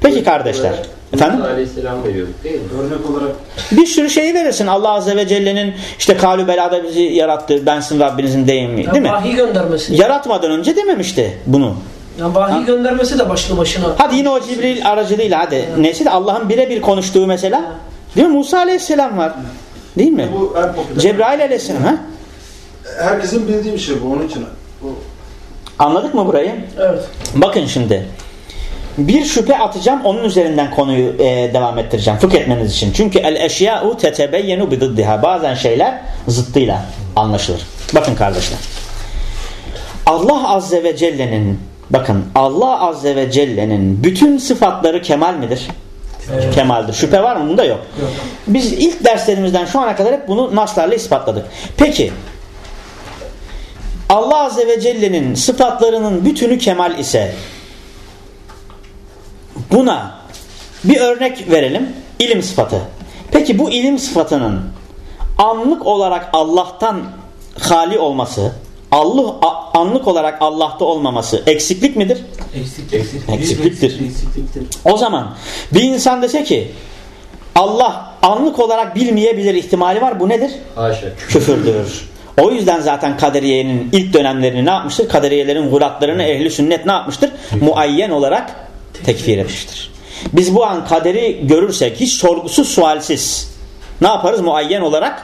S1: Peki kardeşler. Efendim?
S6: Aleyhisselam veriyorduk değil mi?
S4: Örnek olarak
S1: Bir sürü şeyi verirsin. Allah Azze ve Celle'nin işte kalü belada bizi yarattı. Ben sizin Rabbinizin değil mi?
S3: Yani
S1: Değil mi?
S3: vahiy göndermesi.
S1: Yaratmadan önce dememişti bunu.
S3: Yani vahiy göndermesi de başlı başına.
S1: Hadi yine o Cibril aracılığıyla hadi. Neyse de Allah'ın birebir konuştuğu mesela. Değil mi? Musa Aleyhisselam var. Değil mi?
S4: bu en popüler.
S1: Cebrail Aleyhisselam ha?
S4: Herkesin bildiği bir şey bu onun için. Bu
S1: Anladık mı burayı?
S3: Evet.
S1: Bakın şimdi. Bir şüphe atacağım onun üzerinden konuyu e, devam ettireceğim. Fıkh etmeniz için. Çünkü el eşya'u tetebeyyenu bididdiha. Bazen şeyler zıttıyla anlaşılır. Bakın kardeşler. Allah Azze ve Celle'nin bakın Allah Azze ve Celle'nin bütün sıfatları kemal midir? Kemaldir. Şüphe var mı? Bunda yok. Biz ilk derslerimizden şu ana kadar hep bunu naslarla ispatladık. Peki Allah Azze ve Celle'nin sıfatlarının bütünü kemal ise buna bir örnek verelim. İlim sıfatı. Peki bu ilim sıfatının anlık olarak Allah'tan hali olması, Allah anlık olarak Allah'ta olmaması eksiklik midir?
S5: Eksik,
S6: Eksik.
S1: Eksikliktir.
S5: Eksikliktir.
S1: O zaman bir insan dese ki Allah anlık olarak bilmeyebilir ihtimali var. Bu nedir?
S6: Haşa.
S1: Küfürdür. O yüzden zaten kaderiyenin ilk dönemlerini ne yapmıştır? Kaderiyelerin gulatlarını ehli sünnet ne yapmıştır? Muayyen olarak tekfir etmiştir. Biz bu an kaderi görürsek hiç sorgusuz sualsiz ne yaparız? Muayyen olarak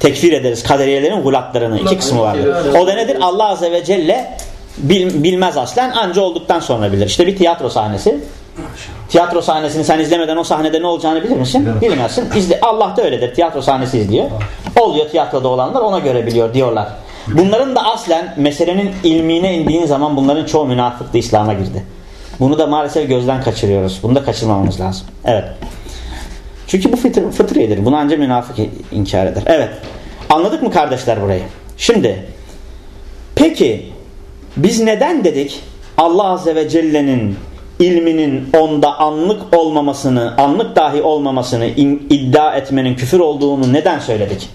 S1: tekfir ederiz kaderiyelerin gulatlarını. İki kısmı vardır. O da nedir? Allah Azze ve Celle bil- bilmez aslen anca olduktan sonra bilir. İşte bir tiyatro sahnesi. Tiyatro sahnesini sen izlemeden o sahnede ne olacağını bilir misin? Bilmezsin. İzle, Allah da öyledir. Tiyatro sahnesi izliyor. Oluyor tiyatroda olanlar ona göre biliyor diyorlar. Bunların da aslen meselenin ilmine indiğin zaman bunların çoğu münafıktı İslam'a girdi. Bunu da maalesef gözden kaçırıyoruz. Bunu da kaçırmamamız lazım. Evet. Çünkü bu fıtr fıtriyedir. Bunu ancak münafık inkar eder. Evet. Anladık mı kardeşler burayı? Şimdi peki biz neden dedik Allah Azze ve Celle'nin ilminin onda anlık olmamasını, anlık dahi olmamasını iddia etmenin küfür olduğunu neden söyledik?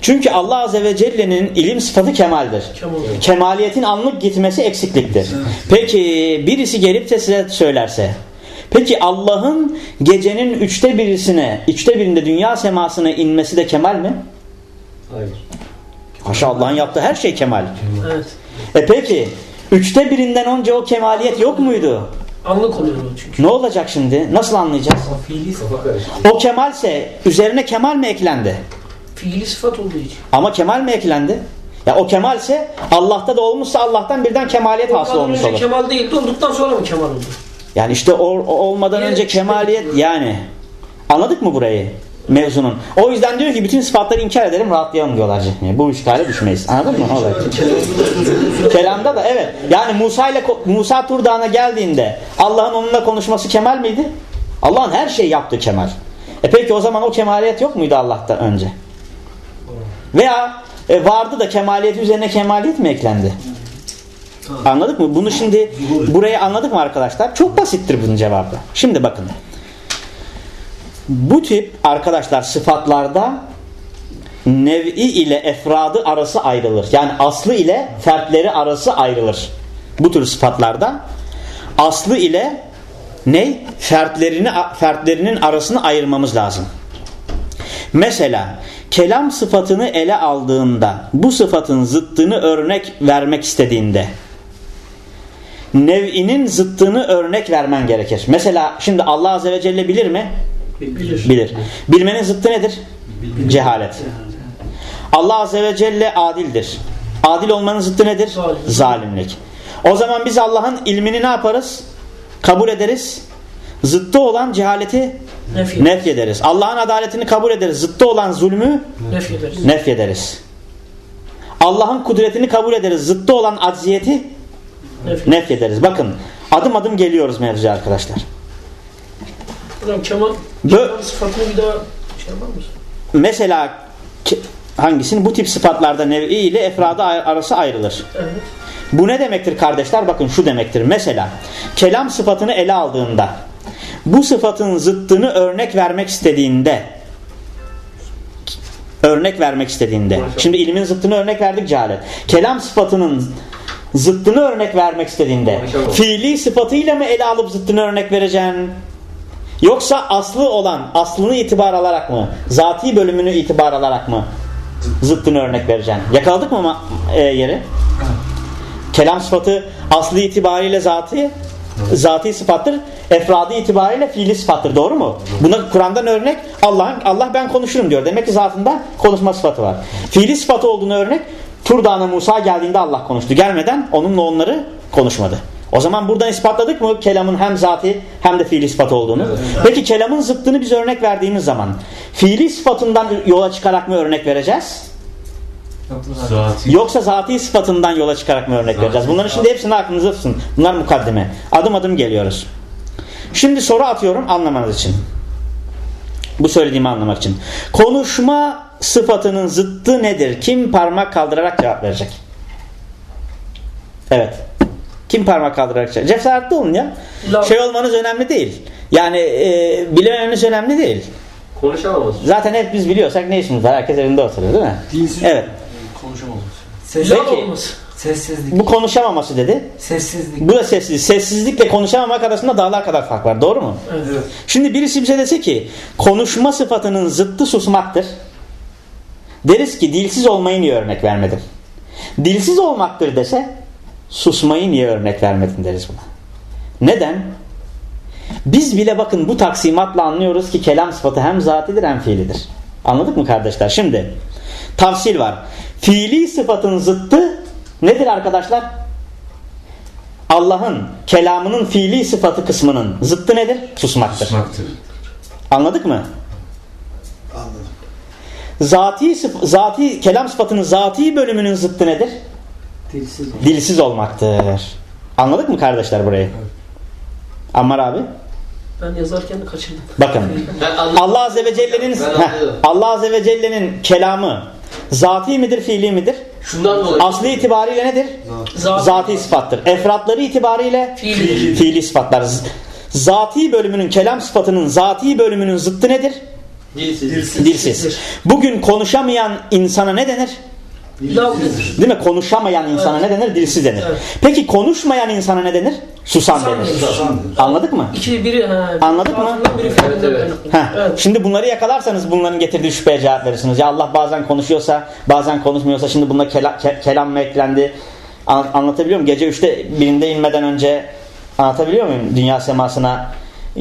S6: Çünkü
S1: Allah Azze ve Celle'nin ilim sıfatı kemaldir.
S3: Kemal.
S1: Kemaliyetin anlık gitmesi eksikliktir. Peki birisi gelip de size söylerse Peki Allah'ın gecenin üçte birisine, üçte birinde dünya semasına inmesi de kemal mi?
S6: hayır.
S1: Haşa Allah'ın yaptığı her şey kemal.
S3: Evet.
S1: E peki üçte birinden önce o kemaliyet yok muydu?
S3: Anlık oluyor o çünkü.
S1: Ne olacak şimdi? Nasıl anlayacağız?
S5: O
S1: kemalse üzerine kemal mi eklendi?
S3: Fiili sıfat olduğu için.
S1: Ama kemal mi eklendi? Ya o kemalse Allah'ta da olmuşsa Allah'tan birden kemaliyet hasıl olmuş olur.
S3: kemal değildi. Olduktan sonra mı kemal oldu?
S1: Yani işte o, o olmadan
S3: Yani
S1: önce kemaliyet yani. Anladık mı burayı? Mevzunun. O yüzden diyor ki bütün sıfatları inkar edelim rahatlayalım diyorlar cehmiye. Bu işgale düşmeyiz. Anladın mı? Olay. Kelamda da evet. Yani Musa ile Musa Tur Dağı'na geldiğinde Allah'ın onunla konuşması kemal miydi? Allah'ın her şeyi yaptı kemal. E peki o zaman o kemaliyet yok muydu Allah'tan önce? Veya e, vardı da kemaliyet üzerine kemaliyet mi eklendi? Anladık mı? Bunu şimdi burayı anladık mı arkadaşlar? Çok basittir bunun cevabı. Şimdi bakın. Bu tip arkadaşlar sıfatlarda nev'i ile efradı arası ayrılır. Yani aslı ile fertleri arası ayrılır. Bu tür sıfatlarda aslı ile ne? Fertlerini fertlerinin arasını ayırmamız lazım. Mesela kelam sıfatını ele aldığında bu sıfatın zıttını örnek vermek istediğinde nev'inin zıttını örnek vermen gerekir. Mesela şimdi Allah Azze ve Celle bilir mi?
S3: Bilir.
S1: Bilir. Bilmenin zıttı nedir? Cehalet. Allah Azze ve Celle adildir. Adil olmanın zıttı nedir?
S3: Zalim.
S1: Zalimlik. O zaman biz Allah'ın ilmini ne yaparız? Kabul ederiz. Zıttı olan cehaleti
S3: Nefy.
S1: nef ederiz. Allah'ın adaletini kabul ederiz. Zıttı olan zulmü
S3: Nefy ederiz.
S1: Allah'ın kudretini kabul ederiz. Zıttı olan acziyeti
S3: Nefy.
S1: nef ederiz. Bakın adım adım geliyoruz mevzuya arkadaşlar.
S3: Hocam kemal, kemal sıfatını bir daha şey yapar mısın?
S1: Mesela hangisini? Bu tip sıfatlarda nev'i ile efradı arası ayrılır.
S3: Evet.
S1: Bu ne demektir kardeşler? Bakın şu demektir. Mesela kelam sıfatını ele aldığında bu sıfatın zıttını örnek vermek istediğinde örnek vermek istediğinde şimdi ilmin zıttını örnek verdik cehalet. Kelam sıfatının zıttını örnek vermek istediğinde fiili sıfatıyla mı ele alıp zıttını örnek vereceksin? Yoksa aslı olan aslını itibar alarak mı? Zati bölümünü itibar alarak mı? Zıttını örnek vereceksin. Yakaladık mı e, yeri? Kelam sıfatı aslı itibariyle zatı zati sıfattır. Efradı itibariyle fiili sıfattır. Doğru mu? Buna Kur'an'dan örnek Allah Allah ben konuşurum diyor. Demek ki zatında konuşma sıfatı var. Fiili sıfatı olduğunu örnek Tur Dağı'na Musa geldiğinde Allah konuştu. Gelmeden onunla onları konuşmadı. O zaman buradan ispatladık mı kelamın hem zati hem de fiili sıfatı olduğunu? Peki kelamın zıttını biz örnek verdiğimiz zaman fiili sıfatından yola çıkarak mı örnek vereceğiz?
S2: Zati.
S1: Yoksa zati sıfatından yola çıkarak mı örnek vereceğiz? Bunların şimdi hepsini aklınızda tutun. Bunlar mukaddime. Adım adım geliyoruz. Şimdi soru atıyorum anlamanız için. Bu söylediğimi anlamak için. Konuşma sıfatının zıttı nedir? Kim parmak kaldırarak cevap verecek? Evet. Kim parmak kaldırarak cevap Cesaretli olun ya.
S3: La-
S1: Şey olmanız önemli değil. Yani e, bilememeniz önemli değil.
S6: Konuşamaması.
S1: Zaten hep biz biliyorsak ne işimiz var? Herkes evinde oturuyor değil mi?
S4: Dinsiz
S1: Evet.
S4: Konuşamaz.
S5: Ses,
S3: Güzel
S1: Peki.
S3: olması.
S5: sessizlik.
S1: Bu konuşamaması dedi.
S5: Sessizlik.
S1: Bu da sessizlik. Sessizlikle konuşamamak arasında dağlar kadar fark var. Doğru mu?
S3: Evet.
S4: Evet.
S1: Şimdi birisi bize dese ki konuşma sıfatının zıttı susmaktır. Deriz ki dilsiz olmayı niye örnek vermedin? Dilsiz olmaktır dese susmayı niye örnek vermedin deriz buna. Neden? Biz bile bakın bu taksimatla anlıyoruz ki kelam sıfatı hem zatidir hem fiilidir. Anladık mı kardeşler? Şimdi tavsil var. Fiili sıfatın zıttı nedir arkadaşlar? Allah'ın kelamının fiili sıfatı kısmının zıttı nedir? Susmaktır.
S2: Susmaktır.
S1: Anladık mı?
S4: Anladım.
S1: Zati, zati kelam sıfatının zati bölümünün zıttı nedir?
S3: Dilsiz.
S1: Dilsiz olmaktır. Anladık mı kardeşler burayı? Ammar abi.
S3: Ben yazarken de kaçırdım.
S1: Bakın.
S6: Ben.
S1: Allah Azze ve Celle'nin. Allah Azze ve Celle'nin kelamı zati midir, fiili midir?
S6: Şundan dolayı.
S1: Aslı itibariyle nedir?
S3: Zati.
S1: Zati sıfattır. Efratları itibariyle
S3: Fiili.
S1: fiili sıfatlar. Zati bölümünün, kelam sıfatının zati bölümünün zıttı nedir?
S6: Dilsiz.
S4: Dilsiz.
S1: Dilsiz. Bugün konuşamayan insana ne denir?
S3: Denir.
S1: Değil mi? Konuşamayan insana ne denir? Dilsiz denir.
S3: Evet.
S1: Peki konuşmayan insana ne denir? Susan
S3: Susan
S1: denir.
S3: denir.
S1: Anladık mı?
S3: İki biri he,
S1: Anladık mı?
S3: Biri
S6: Evet, evet.
S1: Heh.
S3: Evet.
S1: Şimdi bunları yakalarsanız bunların getirdiği şüpheye cevap verirsiniz. Ya Allah bazen konuşuyorsa bazen konuşmuyorsa şimdi bunda kela, ke- kelam mı eklendi? An- anlatabiliyor muyum? Gece üçte birinde inmeden önce anlatabiliyor muyum? Dünya semasına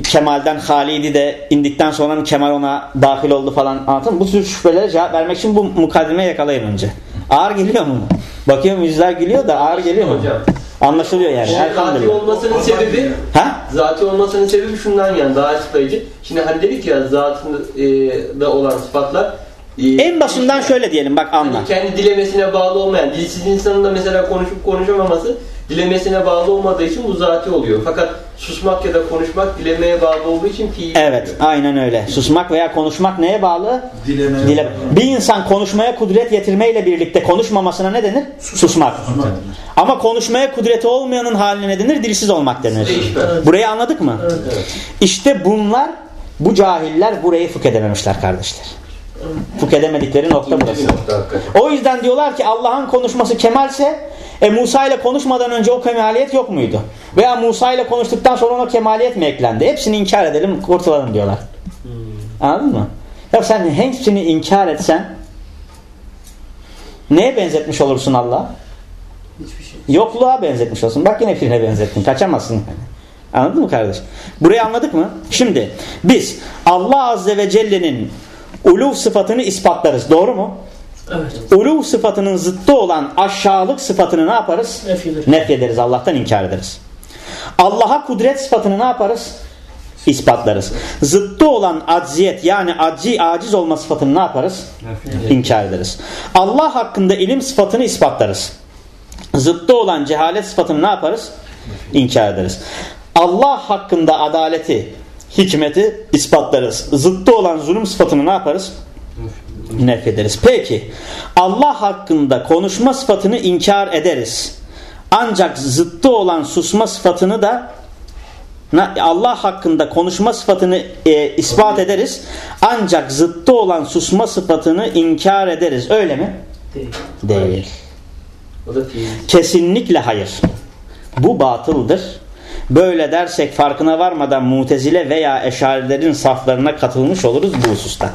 S1: Kemal'den Halid'i de indikten sonra Kemal ona dahil oldu falan anlatın. Bu tür şüphelere cevap vermek için bu mukaddimeyi yakalayın önce. Ağır geliyor mu? Bakıyorum yüzler gülüyor da ağır geliyor mu?
S6: Hocam.
S1: Anlaşılıyor yani.
S6: Şimdi zati olmasının sebebi
S1: Ha?
S6: zati olmasının sebebi şundan yani daha açıklayıcı. Şimdi hani dedik ya zatında e, olan sıfatlar e,
S1: En başından şöyle diyelim bak anla.
S6: hani kendi dilemesine bağlı olmayan dilsiz insanın da mesela konuşup konuşamaması dilemesine bağlı olmadığı için bu zati oluyor. Fakat susmak ya da konuşmak dilemeye bağlı olduğu için fiil
S1: Evet,
S6: oluyor.
S1: aynen öyle. Susmak veya konuşmak neye bağlı?
S4: Dilemeye
S1: Dile.
S4: bağlı.
S1: Bir insan konuşmaya kudret yetirmeyle birlikte konuşmamasına ne denir? Susmak. Ama konuşmaya kudreti olmayanın haline ne denir? Dilsiz olmak denir.
S6: Değişmez.
S1: Burayı anladık mı? İşte bunlar, bu cahiller burayı fıkh edememişler kardeşler. Fıkh edemedikleri nokta burası. O yüzden diyorlar ki Allah'ın konuşması kemalse e Musa ile konuşmadan önce o kemaliyet yok muydu? Veya Musa ile konuştuktan sonra ona kemaliyet mi eklendi? Hepsini inkar edelim kurtulalım diyorlar. Anladın mı? Ya sen hepsini inkar etsen neye benzetmiş olursun Allah?
S3: Hiçbir şey.
S1: Yokluğa benzetmiş olsun. Bak yine firine benzettin. Kaçamazsın. Anladın mı kardeş? Burayı anladık mı? Şimdi biz Allah Azze ve Celle'nin uluv sıfatını ispatlarız. Doğru mu?
S3: Evet.
S1: Uluv sıfatının zıttı olan aşağılık sıfatını ne yaparız? Nefyederiz. Allah'tan inkar ederiz. Allah'a kudret sıfatını ne yaparız? İspatlarız. Zıttı olan acziyet yani aczi aciz olma sıfatını ne yaparız? İnkar ederiz. Allah hakkında ilim sıfatını ispatlarız. Zıttı olan cehalet sıfatını ne yaparız? İnkar ederiz. Allah hakkında adaleti, hikmeti ispatlarız. Zıttı olan zulüm sıfatını ne yaparız? Nefyederiz. Peki Allah hakkında konuşma sıfatını inkar ederiz. Ancak zıttı olan susma sıfatını da Allah hakkında konuşma sıfatını e, ispat ederiz. Ancak zıttı olan susma sıfatını inkar ederiz. Öyle mi?
S3: Değil.
S1: Değil. Kesinlikle hayır. Bu batıldır. Böyle dersek farkına varmadan mutezile veya eşarilerin saflarına katılmış oluruz bu hususta.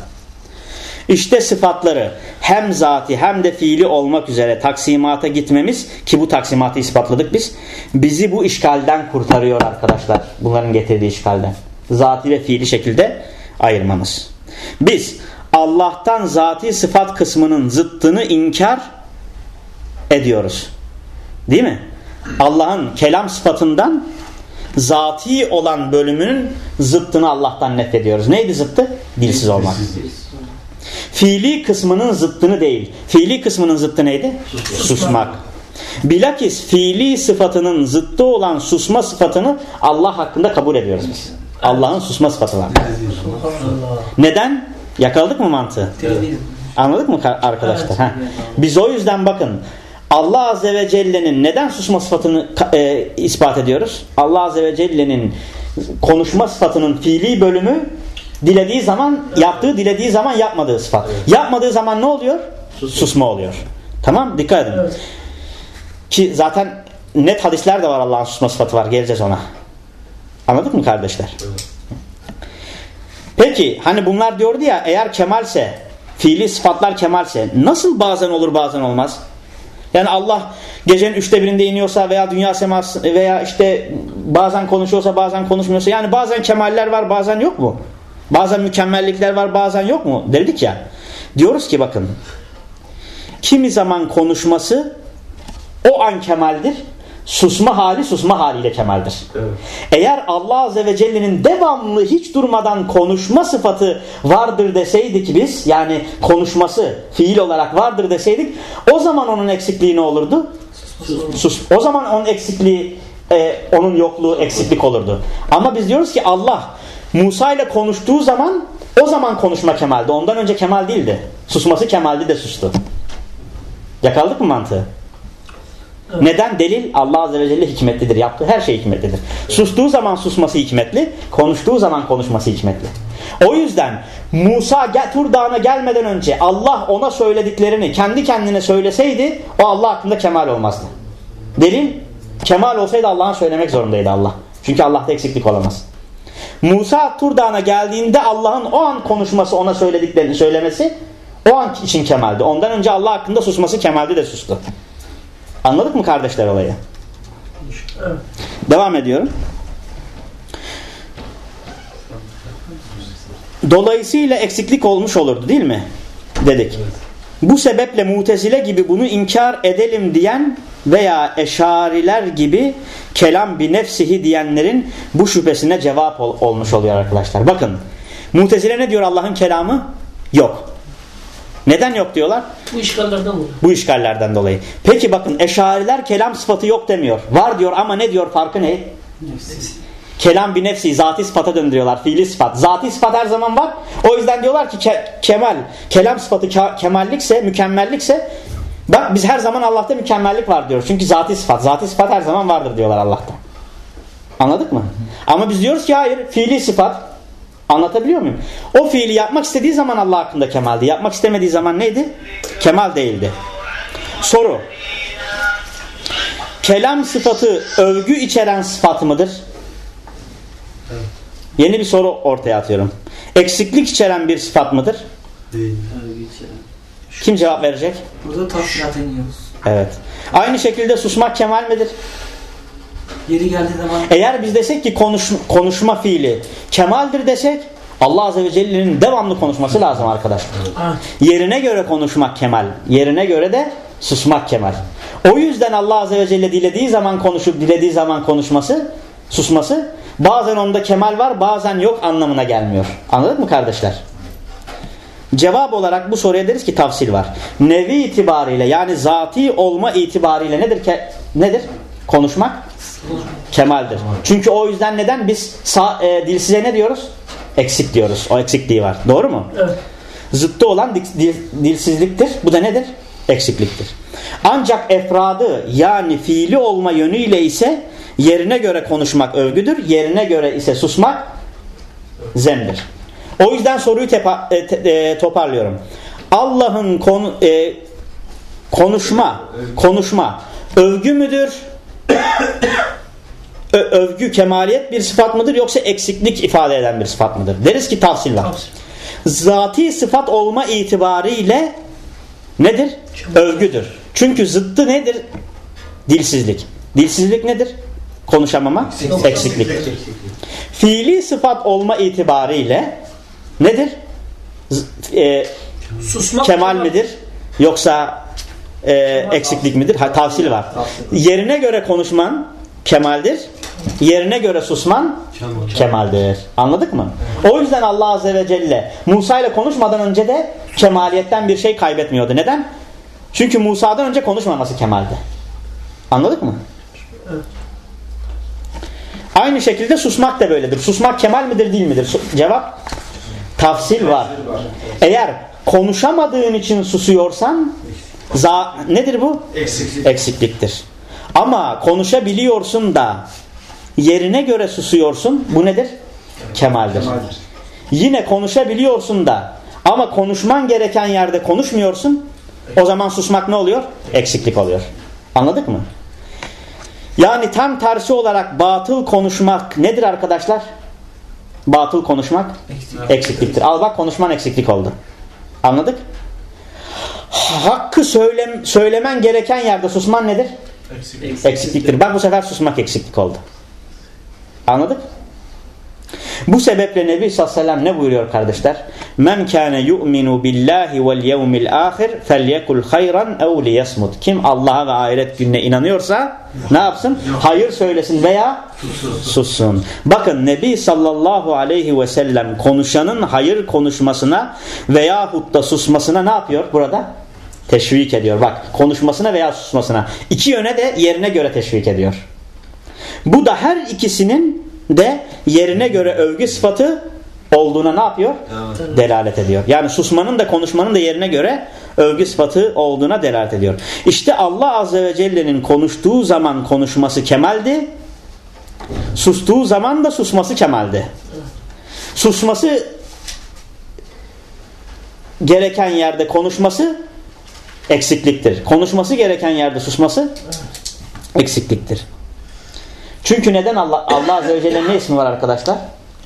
S1: İşte sıfatları hem zati hem de fiili olmak üzere taksimata gitmemiz ki bu taksimatı ispatladık biz. Bizi bu işgalden kurtarıyor arkadaşlar. Bunların getirdiği işgalden. Zati ve fiili şekilde ayırmamız. Biz Allah'tan zati sıfat kısmının zıttını inkar ediyoruz. Değil mi? Allah'ın kelam sıfatından zati olan bölümünün zıttını Allah'tan nefrediyoruz. Neydi zıttı? Dilsiz olmak. Fiili kısmının zıttını değil. Fiili kısmının zıttı neydi? Susmak. Bilakis fiili sıfatının zıttı olan susma sıfatını Allah hakkında kabul ediyoruz biz. Allah'ın susma sıfatı var. Neden? Yakaladık mı mantığı? Anladık mı arkadaşlar? Ha. Biz o yüzden bakın Allah Azze ve Celle'nin neden susma sıfatını e, ispat ediyoruz? Allah Azze ve Celle'nin konuşma sıfatının fiili bölümü dilediği zaman yaptığı dilediği zaman yapmadığı sıfat. Yapmadığı zaman ne oluyor? Susma oluyor. Tamam dikkat edin.
S3: Evet.
S1: Ki zaten net hadisler de var Allah'ın susma sıfatı var. Geleceğiz ona. Anladık mı kardeşler? Peki hani bunlar diyordu ya eğer kemalse fiili sıfatlar kemalse nasıl bazen olur bazen olmaz? Yani Allah gecenin üçte birinde iniyorsa veya dünya seması veya işte bazen konuşuyorsa bazen konuşmuyorsa yani bazen kemaller var bazen yok mu? Bazen mükemmellikler var bazen yok mu? Dedik ya. Diyoruz ki bakın kimi zaman konuşması o an kemaldir. Susma hali susma haliyle kemaldir.
S6: Evet.
S1: Eğer Allah Azze ve Celle'nin devamlı hiç durmadan konuşma sıfatı vardır deseydik biz yani konuşması fiil olarak vardır deseydik o zaman onun eksikliği ne olurdu? Sus. O zaman onun eksikliği e, onun yokluğu eksiklik olurdu. Ama biz diyoruz ki Allah Musa ile konuştuğu zaman o zaman konuşma kemaldi. Ondan önce kemal değildi. Susması kemaldi de sustu. Yakaladık mı mantığı?
S3: Evet.
S1: Neden? Delil Allah Azze ve Celle hikmetlidir. Yaptığı her şey hikmetlidir. Sustuğu zaman susması hikmetli, konuştuğu zaman konuşması hikmetli. O yüzden Musa Tur Dağı'na gelmeden önce Allah ona söylediklerini kendi kendine söyleseydi o Allah hakkında kemal olmazdı. Delil kemal olsaydı Allah'ın söylemek zorundaydı Allah. Çünkü Allah'ta eksiklik olamaz. Musa Tur Dağı'na geldiğinde Allah'ın o an konuşması ona söylediklerini söylemesi o an için kemaldi. Ondan önce Allah hakkında susması kemaldi de sustu. Anladık mı kardeşler olayı?
S3: Evet.
S1: Devam ediyorum. Dolayısıyla eksiklik olmuş olurdu değil mi? Dedik. Bu sebeple mutezile gibi bunu inkar edelim diyen veya eşariler gibi kelam bir nefsihi diyenlerin bu şüphesine cevap ol- olmuş oluyor arkadaşlar. Bakın mutezile ne diyor Allah'ın kelamı? Yok. Neden yok diyorlar?
S3: Bu işgallerden dolayı.
S1: Bu işgallerden dolayı. Peki bakın eşariler kelam sıfatı yok demiyor. Var diyor ama ne diyor farkı ne? Kelam bir nefsi zati sıfata döndürüyorlar. Fiili sıfat. Zati sıfat her zaman var. O yüzden diyorlar ki ke- kemal, kelam sıfatı ke- kemallikse, mükemmellikse bak biz her zaman Allah'ta mükemmellik var diyoruz. Çünkü zati sıfat. Zati sıfat her zaman vardır diyorlar Allah'ta. Anladık mı? Ama biz diyoruz ki hayır fiili sıfat. Anlatabiliyor muyum? O fiili yapmak istediği zaman Allah hakkında kemaldi. Yapmak istemediği zaman neydi? Kemal değildi. Soru. Kelam sıfatı övgü içeren sıfat mıdır? Yeni bir soru ortaya atıyorum. Eksiklik içeren bir sıfat mıdır? Kim cevap verecek?
S5: Burada tafsilat iniyoruz.
S1: Evet. Aynı şekilde susmak kemal midir?
S5: Yeri geldiği zaman
S1: Eğer biz desek ki konuş, konuşma fiili kemaldir desek Allah Azze ve Celle'nin devamlı konuşması lazım arkadaşlar. Yerine göre konuşmak kemal. Yerine göre de susmak kemal. O yüzden Allah Azze ve Celle dilediği zaman konuşup dilediği zaman konuşması, susması bazen onda kemal var bazen yok anlamına gelmiyor. Anladık mı kardeşler? Cevap olarak bu soruya deriz ki tafsil var. Nevi itibariyle yani zati olma itibariyle nedir? Ke nedir? Konuşmak kemaldir. Çünkü o yüzden neden biz sağ, e, dilsize ne diyoruz? Eksik diyoruz. O eksikliği var. Doğru mu?
S3: Evet.
S1: Zıttı olan dil- dil- dilsizliktir. Bu da nedir? Eksikliktir. Ancak efradı yani fiili olma yönüyle ise yerine göre konuşmak övgüdür. Yerine göre ise susmak zemdir. O yüzden soruyu tepa- e, te- e, toparlıyorum. Allah'ın konu, e, konuşma, konuşma övgü müdür? [COUGHS] Ö- övgü, kemaliyet bir sıfat mıdır yoksa eksiklik ifade eden bir sıfat mıdır? Deriz ki tafsil var. Zati sıfat olma itibariyle nedir? Övgüdür. Çünkü zıttı nedir? Dilsizlik. Dilsizlik nedir? Konuşamama, eksikliktir. Fiili sıfat olma itibariyle nedir? E,
S3: Susmak
S1: kemal midir? Yoksa e, eksiklik midir? Ha, tavsil var. Yerine göre konuşman kemaldir. Yerine göre susman kemaldir. Anladık mı? O yüzden Allah Azze ve Celle Musa ile konuşmadan önce de kemaliyetten bir şey kaybetmiyordu. Neden? Çünkü Musa'dan önce konuşmaması kemaldi. Anladık mı? Aynı şekilde susmak da böyledir. Susmak kemal midir değil midir? Cevap tafsil var. Eğer konuşamadığın için susuyorsan za nedir bu?
S4: Eksiklik.
S1: Eksikliktir. Ama konuşabiliyorsun da yerine göre susuyorsun. Bu nedir? Kemaldir.
S4: Kemaldir.
S1: Yine konuşabiliyorsun da ama konuşman gereken yerde konuşmuyorsun. O zaman susmak ne oluyor? Eksiklik oluyor. Anladık mı? Yani tam tersi olarak batıl konuşmak nedir arkadaşlar? Batıl konuşmak eksikliktir. Al bak konuşman eksiklik oldu. Anladık? Hakkı söylem, söylemen gereken yerde susman nedir?
S4: Eksiklik.
S1: Eksikliktir. Bak bu sefer susmak eksiklik oldu. Anladık? Bu sebeple Nebi sallallahu aleyhi ve sellem ne buyuruyor kardeşler? Men kâne yu'minu billahi vel yevmil ahir felyekul hayran ev liyasmut. Kim Allah'a ve ahiret gününe inanıyorsa ne yapsın? Hayır söylesin veya sussun. Bakın Nebi sallallahu aleyhi ve sellem konuşanın hayır konuşmasına veyahut da susmasına ne yapıyor burada? Teşvik ediyor. Bak konuşmasına veya susmasına. İki yöne de yerine göre teşvik ediyor. Bu da her ikisinin de yerine göre övgü sıfatı olduğuna ne yapıyor? Delalet ediyor. Yani susmanın da konuşmanın da yerine göre övgü sıfatı olduğuna delalet ediyor. İşte Allah Azze ve Celle'nin konuştuğu zaman konuşması kemaldi. Sustuğu zaman da susması kemaldi. Susması gereken yerde konuşması eksikliktir. Konuşması gereken yerde susması eksikliktir. Çünkü neden Allah Allah Azze ve Celle'nin ne ismi var arkadaşlar?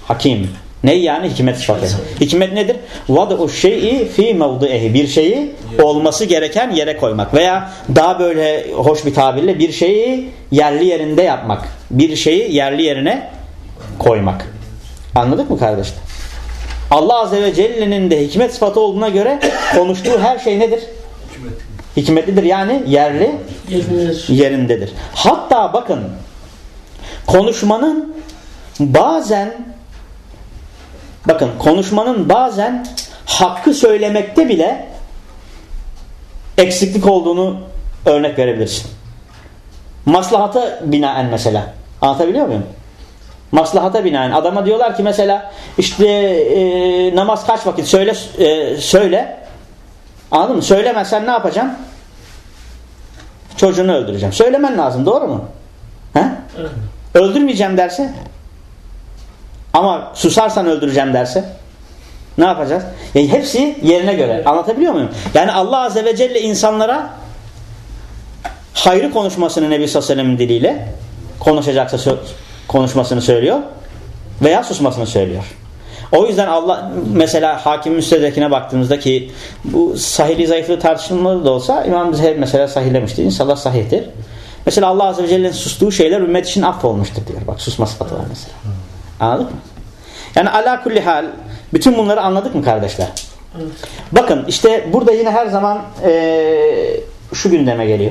S1: Hakim. Ne yani? Hikmet sıfatı. Hikmet nedir? Vad'u şey'i fi mevdihi. Bir şeyi olması gereken yere koymak. Veya daha böyle hoş bir tabirle bir şeyi yerli yerinde yapmak. Bir şeyi yerli yerine koymak. Anladık mı kardeşler? Allah Azze ve Celle'nin de hikmet sıfatı olduğuna göre konuştuğu her şey nedir? Hikmetlidir yani yerli
S3: yerindedir.
S1: Hatta bakın konuşmanın bazen bakın konuşmanın bazen hakkı söylemekte bile eksiklik olduğunu örnek verebilirsin. Maslahata binaen mesela. Anlatabiliyor muyum? Maslahata binaen. Adama diyorlar ki mesela işte e, namaz kaç vakit söyle e, söyle. Anladın mı? Söylemezsen ne yapacaksın? Çocuğunu öldüreceğim. Söylemen lazım doğru mu? He?
S3: Evet.
S1: Öldürmeyeceğim derse ama susarsan öldüreceğim derse ne yapacağız? Yani hepsi yerine göre. Anlatabiliyor muyum? Yani Allah Azze ve Celle insanlara hayrı konuşmasını Nebi Sallallahu diliyle konuşacaksa sö- konuşmasını söylüyor veya susmasını söylüyor. O yüzden Allah mesela hakim müstedekine baktığımızda ki bu sahili zayıflığı tartışılmalı da olsa İmam Zehir mesela sahihlemiştir. İnşallah sahihtir. Mesela Allah Azze ve Celle'nin sustuğu şeyler ümmet için affolmuştur diyor. Bak susma sıfatı var mesela. Anladık mı? Yani ala kulli hal bütün bunları anladık mı kardeşler? Bakın işte burada yine her zaman eee, şu gündeme geliyor.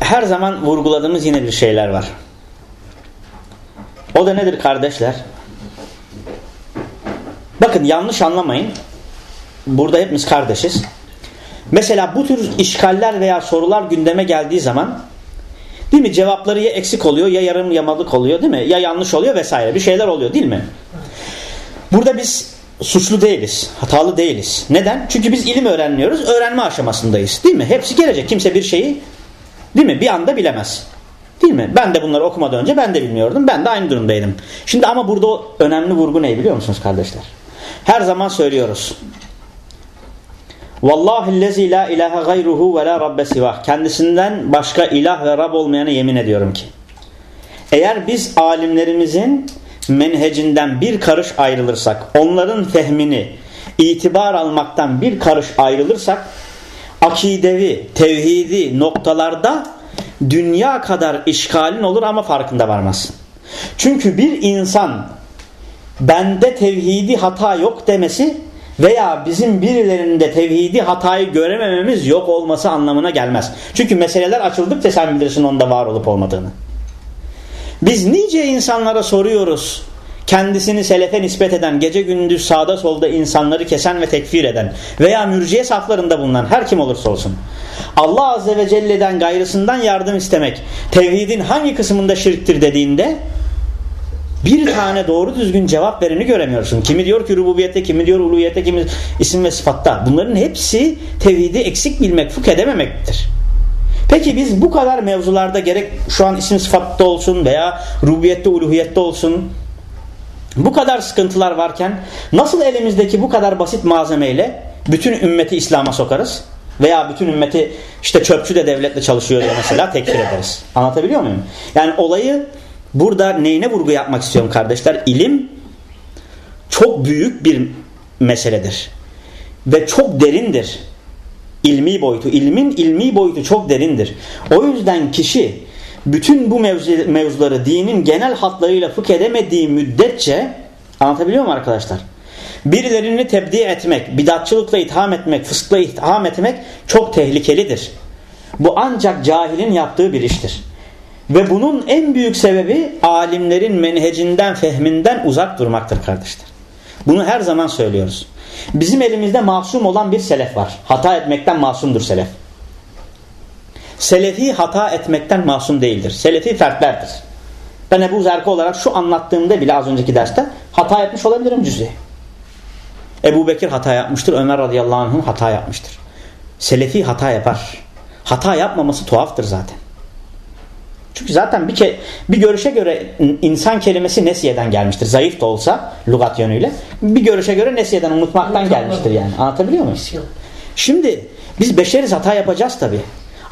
S1: Her zaman vurguladığımız yine bir şeyler var. O da nedir kardeşler? Bakın yanlış anlamayın. Burada hepimiz kardeşiz. Mesela bu tür işgaller veya sorular gündeme geldiği zaman değil mi cevapları ya eksik oluyor ya yarım yamalık oluyor değil mi? Ya yanlış oluyor vesaire bir şeyler oluyor değil mi? Burada biz suçlu değiliz. Hatalı değiliz. Neden? Çünkü biz ilim öğrenmiyoruz. Öğrenme aşamasındayız. Değil mi? Hepsi gelecek. Kimse bir şeyi değil mi? Bir anda bilemez. Değil mi? Ben de bunları okumadan önce ben de bilmiyordum. Ben de aynı durumdaydım. Şimdi ama burada önemli vurgu ne biliyor musunuz kardeşler? Her zaman söylüyoruz. Vallahi lezi la ilahe gayruhu ve la rabbe sivah. Kendisinden başka ilah ve Rab olmayana yemin ediyorum ki. Eğer biz alimlerimizin menhecinden bir karış ayrılırsak, onların fehmini itibar almaktan bir karış ayrılırsak, akidevi, tevhidi noktalarda dünya kadar işgalin olur ama farkında varmazsın. Çünkü bir insan bende tevhidi hata yok demesi veya bizim birilerinde tevhidi hatayı göremememiz yok olması anlamına gelmez. Çünkü meseleler açıldıkça sen bilirsin onda var olup olmadığını. Biz nice insanlara soruyoruz. Kendisini selefe nispet eden, gece gündüz sağda solda insanları kesen ve tekfir eden veya mürciye saflarında bulunan her kim olursa olsun. Allah Azze ve Celle'den gayrısından yardım istemek, tevhidin hangi kısmında şirktir dediğinde bir tane doğru düzgün cevap vereni göremiyorsun. Kimi diyor ki rububiyette, kimi diyor uluhiyette, kimi isim ve sıfatta. Bunların hepsi tevhidi eksik bilmek, fıkh edememektir. Peki biz bu kadar mevzularda gerek şu an isim sıfatta olsun veya rububiyette, uluhiyette olsun bu kadar sıkıntılar varken nasıl elimizdeki bu kadar basit malzemeyle bütün ümmeti İslam'a sokarız? Veya bütün ümmeti işte çöpçü de devletle çalışıyor diye mesela tekfir ederiz. Anlatabiliyor muyum? Yani olayı burada neyine vurgu yapmak istiyorum kardeşler? İlim çok büyük bir meseledir. Ve çok derindir. İlmi boyutu. ilmin ilmi boyutu çok derindir. O yüzden kişi bütün bu mevzu, mevzuları dinin genel hatlarıyla fıkh edemediği müddetçe anlatabiliyor muyum arkadaşlar? Birilerini tebdi etmek, bidatçılıkla itham etmek, fıskla itham etmek çok tehlikelidir. Bu ancak cahilin yaptığı bir iştir. Ve bunun en büyük sebebi alimlerin menhecinden, fehminden uzak durmaktır kardeşler. Bunu her zaman söylüyoruz. Bizim elimizde masum olan bir selef var. Hata etmekten masumdur selef. Selefi hata etmekten masum değildir. Selefi fertlerdir. Ben Ebu Zerka olarak şu anlattığımda bile az önceki derste hata etmiş olabilirim cüz'i. Ebu Bekir hata yapmıştır. Ömer radıyallahu anh hata yapmıştır. Selefi hata yapar. Hata yapmaması tuhaftır zaten. Çünkü zaten bir ke bir görüşe göre insan kelimesi nesiyeden gelmiştir. Zayıf da olsa lügat yönüyle. Bir görüşe göre nesiyeden unutmaktan
S3: Unutmaktan.
S1: gelmiştir yani. Anlatabiliyor muyum? Şimdi biz beşeriz hata yapacağız tabi.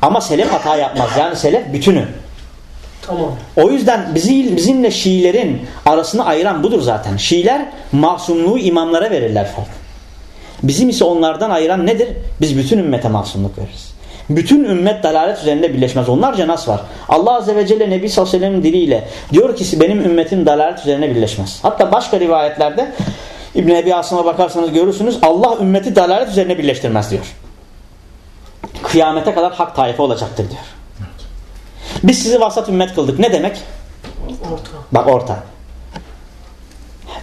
S1: Ama selef hata yapmaz. Yani selef bütünü.
S3: Tamam.
S1: O yüzden bizi, bizimle Şiilerin arasını ayıran budur zaten. Şiiler masumluğu imamlara verirler fark. Bizim ise onlardan ayıran nedir? Biz bütün ümmete masumluk veririz. Bütün ümmet dalalet üzerinde birleşmez. Onlarca nas var. Allah Azze ve Celle Nebi sallallahu aleyhi ve sellem'in diliyle diyor ki benim ümmetim dalalet üzerine birleşmez. Hatta başka rivayetlerde İbn Ebi Asım'a bakarsanız görürsünüz Allah ümmeti dalalet üzerine birleştirmez diyor. Kıyamete kadar hak taife olacaktır diyor. Biz sizi vasat ümmet kıldık. Ne demek?
S3: Orta.
S1: Bak orta.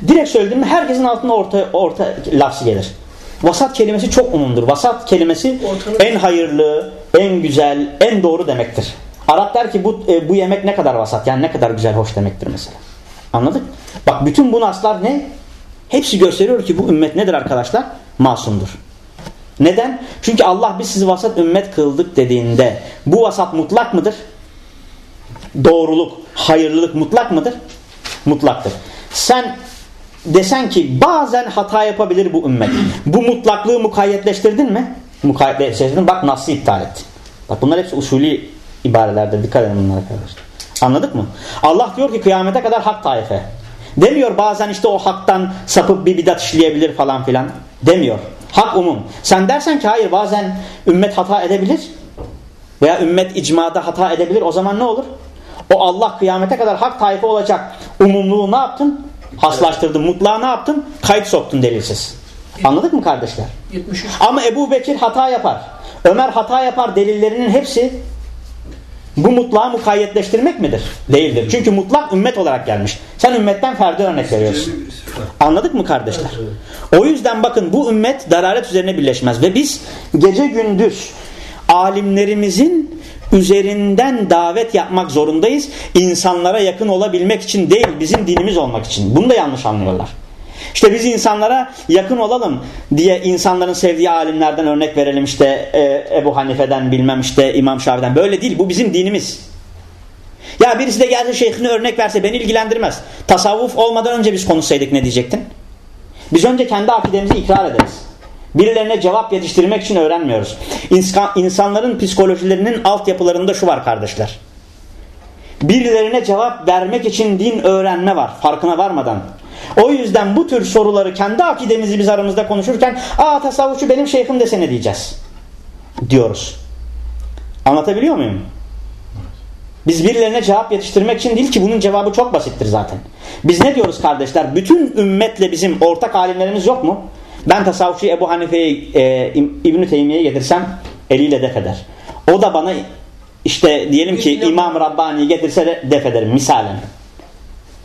S1: Direkt söyledim herkesin altında orta, orta lafzı gelir. Vasat kelimesi çok umumdur. Vasat kelimesi
S3: Ortanın-
S1: en hayırlı, en güzel, en doğru demektir. Arap der ki bu, e, bu yemek ne kadar vasat yani ne kadar güzel, hoş demektir mesela. Anladık? Bak bütün bu naslar ne? Hepsi gösteriyor ki bu ümmet nedir arkadaşlar? Masumdur. Neden? Çünkü Allah biz sizi vasat ümmet kıldık dediğinde bu vasat mutlak mıdır? Doğruluk, hayırlılık mutlak mıdır? Mutlaktır. Sen desen ki bazen hata yapabilir bu ümmet. Bu mutlaklığı mukayyetleştirdin mi? Mukayyetleştirdin. Bak nasıl iptal ettin. Bak bunlar hepsi usulü ibarelerdir. Dikkat edin bunlara arkadaşlar. Anladık mı? Allah diyor ki kıyamete kadar hak taife. Demiyor bazen işte o haktan sapıp bir bidat işleyebilir falan filan. Demiyor. Hak umum. Sen dersen ki hayır bazen ümmet hata edebilir. Veya ümmet icmada hata edebilir. O zaman ne olur? O Allah kıyamete kadar hak taife olacak umumluğu ne yaptın? Haslaştırdın. Mutlağı ne yaptın? Kayıt soktun delilsiz. Anladık mı kardeşler?
S3: 73.
S1: Ama Ebu Bekir hata yapar. Ömer hata yapar delillerinin hepsi bu mutlağı mukayyetleştirmek midir? Değildir. Çünkü mutlak ümmet olarak gelmiş. Sen ümmetten ferdi örnek veriyorsun. Anladık mı kardeşler? O yüzden bakın bu ümmet dalalet üzerine birleşmez. Ve biz gece gündüz alimlerimizin üzerinden davet yapmak zorundayız. İnsanlara yakın olabilmek için değil, bizim dinimiz olmak için. Bunu da yanlış anlıyorlar. İşte biz insanlara yakın olalım diye insanların sevdiği alimlerden örnek verelim işte e, Ebu Hanife'den bilmem işte İmam Şafii'den. Böyle değil. Bu bizim dinimiz. Ya birisi de gelse şeyhini örnek verse beni ilgilendirmez. Tasavvuf olmadan önce biz konuşsaydık ne diyecektin? Biz önce kendi akidemizi ikrar ederiz. Birilerine cevap yetiştirmek için öğrenmiyoruz. İnsan, insanların psikolojilerinin altyapılarında şu var kardeşler. Birilerine cevap vermek için din öğrenme var farkına varmadan. O yüzden bu tür soruları kendi akidemizi biz aramızda konuşurken aa tasavvufçu benim şeyhim desene diyeceğiz. Diyoruz. Anlatabiliyor muyum? Biz birilerine cevap yetiştirmek için değil ki bunun cevabı çok basittir zaten. Biz ne diyoruz kardeşler? Bütün ümmetle bizim ortak alimlerimiz yok mu? Ben tasavvufçu Ebu Hanife'yi e, İbn-i Teymiye'yi getirsem eliyle def eder. O da bana işte diyelim ki. İmam Rabbani'yi getirse de def ederim misalen.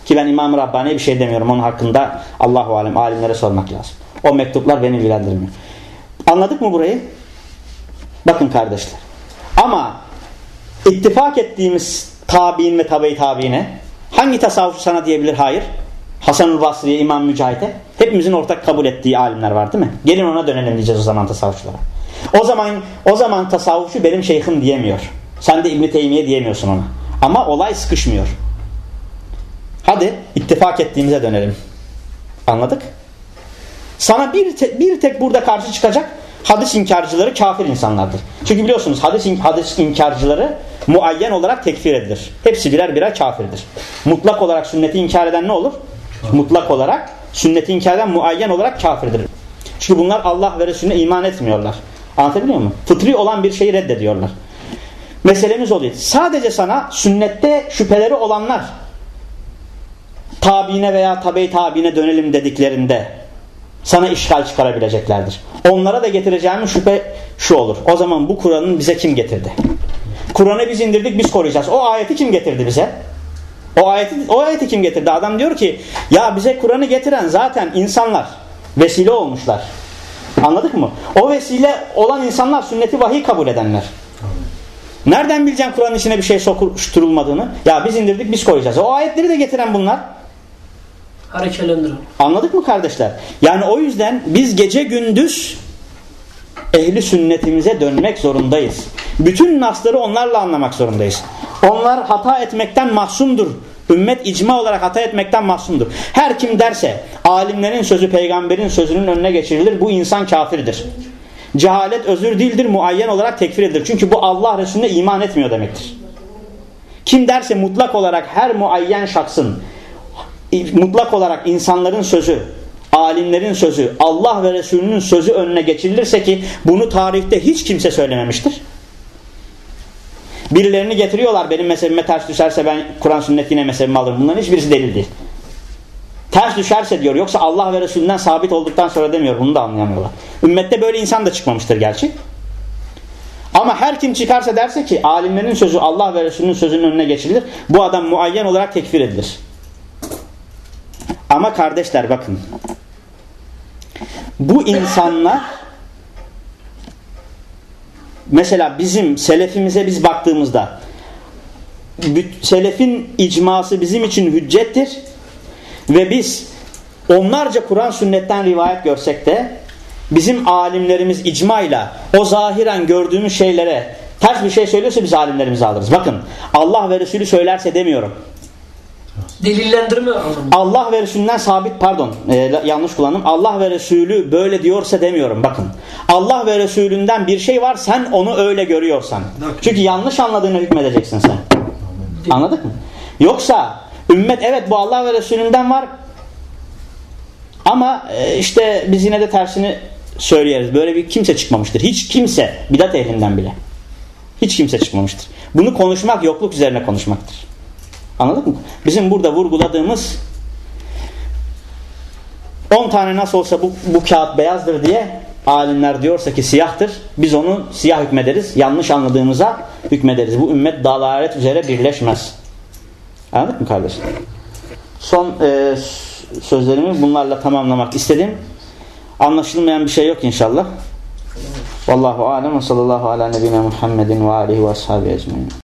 S1: Ki ben İmam Rabbani'ye bir şey demiyorum. Onun hakkında Allahu alem alimlere sormak lazım. O mektuplar beni ilgilendirmiyor. Anladık mı burayı? Bakın kardeşler. Ama ittifak ettiğimiz tabi'in ve tabi tabi'ine hangi tasavvufçu sana diyebilir? Hayır. Hasan-ül Basri'ye, İmam Mücahit'e hepimizin ortak kabul ettiği alimler var değil mi? Gelin ona dönelim diyeceğiz o zaman tasavvufçulara. O zaman o zaman tasavvufçu benim şeyhim diyemiyor. Sen de İbn Teymiye diyemiyorsun ona. Ama olay sıkışmıyor. Hadi ittifak ettiğimize dönelim. Anladık? Sana bir, te- bir tek burada karşı çıkacak hadis inkarcıları kafir insanlardır. Çünkü biliyorsunuz hadis, in- hadis inkarcıları muayyen olarak tekfir edilir. Hepsi birer birer kafirdir. Mutlak olarak sünneti inkar eden ne olur? Mutlak olarak sünneti inkar eden muayyen olarak kafirdir. Çünkü bunlar Allah ve Resulüne iman etmiyorlar. Anlatabiliyor muyum? Fıtri olan bir şeyi reddediyorlar. Meselemiz oluyor. Sadece sana sünnette şüpheleri olanlar tabiine veya tabi tabiine dönelim dediklerinde sana işgal çıkarabileceklerdir. Onlara da getireceğimiz şüphe şu olur. O zaman bu Kur'an'ın bize kim getirdi? Kur'an'ı biz indirdik biz koruyacağız. O ayeti kim getirdi bize? O ayeti, o ayeti kim getirdi? Adam diyor ki ya bize Kur'an'ı getiren zaten insanlar vesile olmuşlar. Anladık mı? O vesile olan insanlar sünneti vahiy kabul edenler. Nereden bileceksin Kur'an'ın içine bir şey sokuşturulmadığını? Ya biz indirdik biz koyacağız. O ayetleri de getiren bunlar.
S3: Harekelendiren.
S1: Anladık mı kardeşler? Yani o yüzden biz gece gündüz ehli sünnetimize dönmek zorundayız. Bütün nasları onlarla anlamak zorundayız. Onlar hata etmekten mahsumdur. Ümmet icma olarak hata etmekten mahsumdur. Her kim derse alimlerin sözü peygamberin sözünün önüne geçirilir. Bu insan kafirdir. Cehalet özür değildir, muayyen olarak tekfir edilir. Çünkü bu Allah Resulüne iman etmiyor demektir. Kim derse mutlak olarak her muayyen şahsın, mutlak olarak insanların sözü, alimlerin sözü, Allah ve Resulünün sözü önüne geçirilirse ki bunu tarihte hiç kimse söylememiştir. Birilerini getiriyorlar benim mezhebime ters düşerse ben Kur'an sünnet yine mezhebime alırım. Bunların hiçbirisi delil değil. Ters düşerse diyor. Yoksa Allah ve Resulünden sabit olduktan sonra demiyor. Bunu da anlayamıyorlar. Ümmette böyle insan da çıkmamıştır gerçi. Ama her kim çıkarsa derse ki alimlerin sözü Allah ve Resulünün sözünün önüne geçirilir. Bu adam muayyen olarak tekfir edilir. Ama kardeşler bakın. Bu insanlar mesela bizim selefimize biz baktığımızda selefin icması bizim için hüccettir ve biz onlarca Kur'an sünnetten rivayet görsek de bizim alimlerimiz icmayla o zahiren gördüğümüz şeylere ters bir şey söylüyorsa biz alimlerimizi alırız. Bakın Allah ve Resulü söylerse demiyorum.
S3: Delillendirme anlamında.
S1: Allah ve Resulünden sabit pardon e, yanlış kullandım. Allah ve Resulü böyle diyorsa demiyorum bakın. Allah ve Resulünden bir şey var sen onu öyle görüyorsan. Çünkü yanlış anladığını hükmedeceksin sen. Anladık mı? Yoksa ümmet evet bu Allah ve Resulünden var ama e, işte biz yine de tersini söyleyeriz. Böyle bir kimse çıkmamıştır. Hiç kimse bidat ehlinden bile. Hiç kimse çıkmamıştır. Bunu konuşmak yokluk üzerine konuşmaktır. Anladık mı? Bizim burada vurguladığımız 10 tane nasıl olsa bu, bu kağıt beyazdır diye alimler diyorsa ki siyahtır. Biz onu siyah hükmederiz. Yanlış anladığımıza hükmederiz. Bu ümmet dalalet üzere birleşmez. Anladık mı kardeşler? Son e, sözlerimi bunlarla tamamlamak istedim. Anlaşılmayan bir şey yok inşallah. Vallahu alem ve sallallahu ala nebine Muhammedin ve alihi ve ashabi ecmaîn.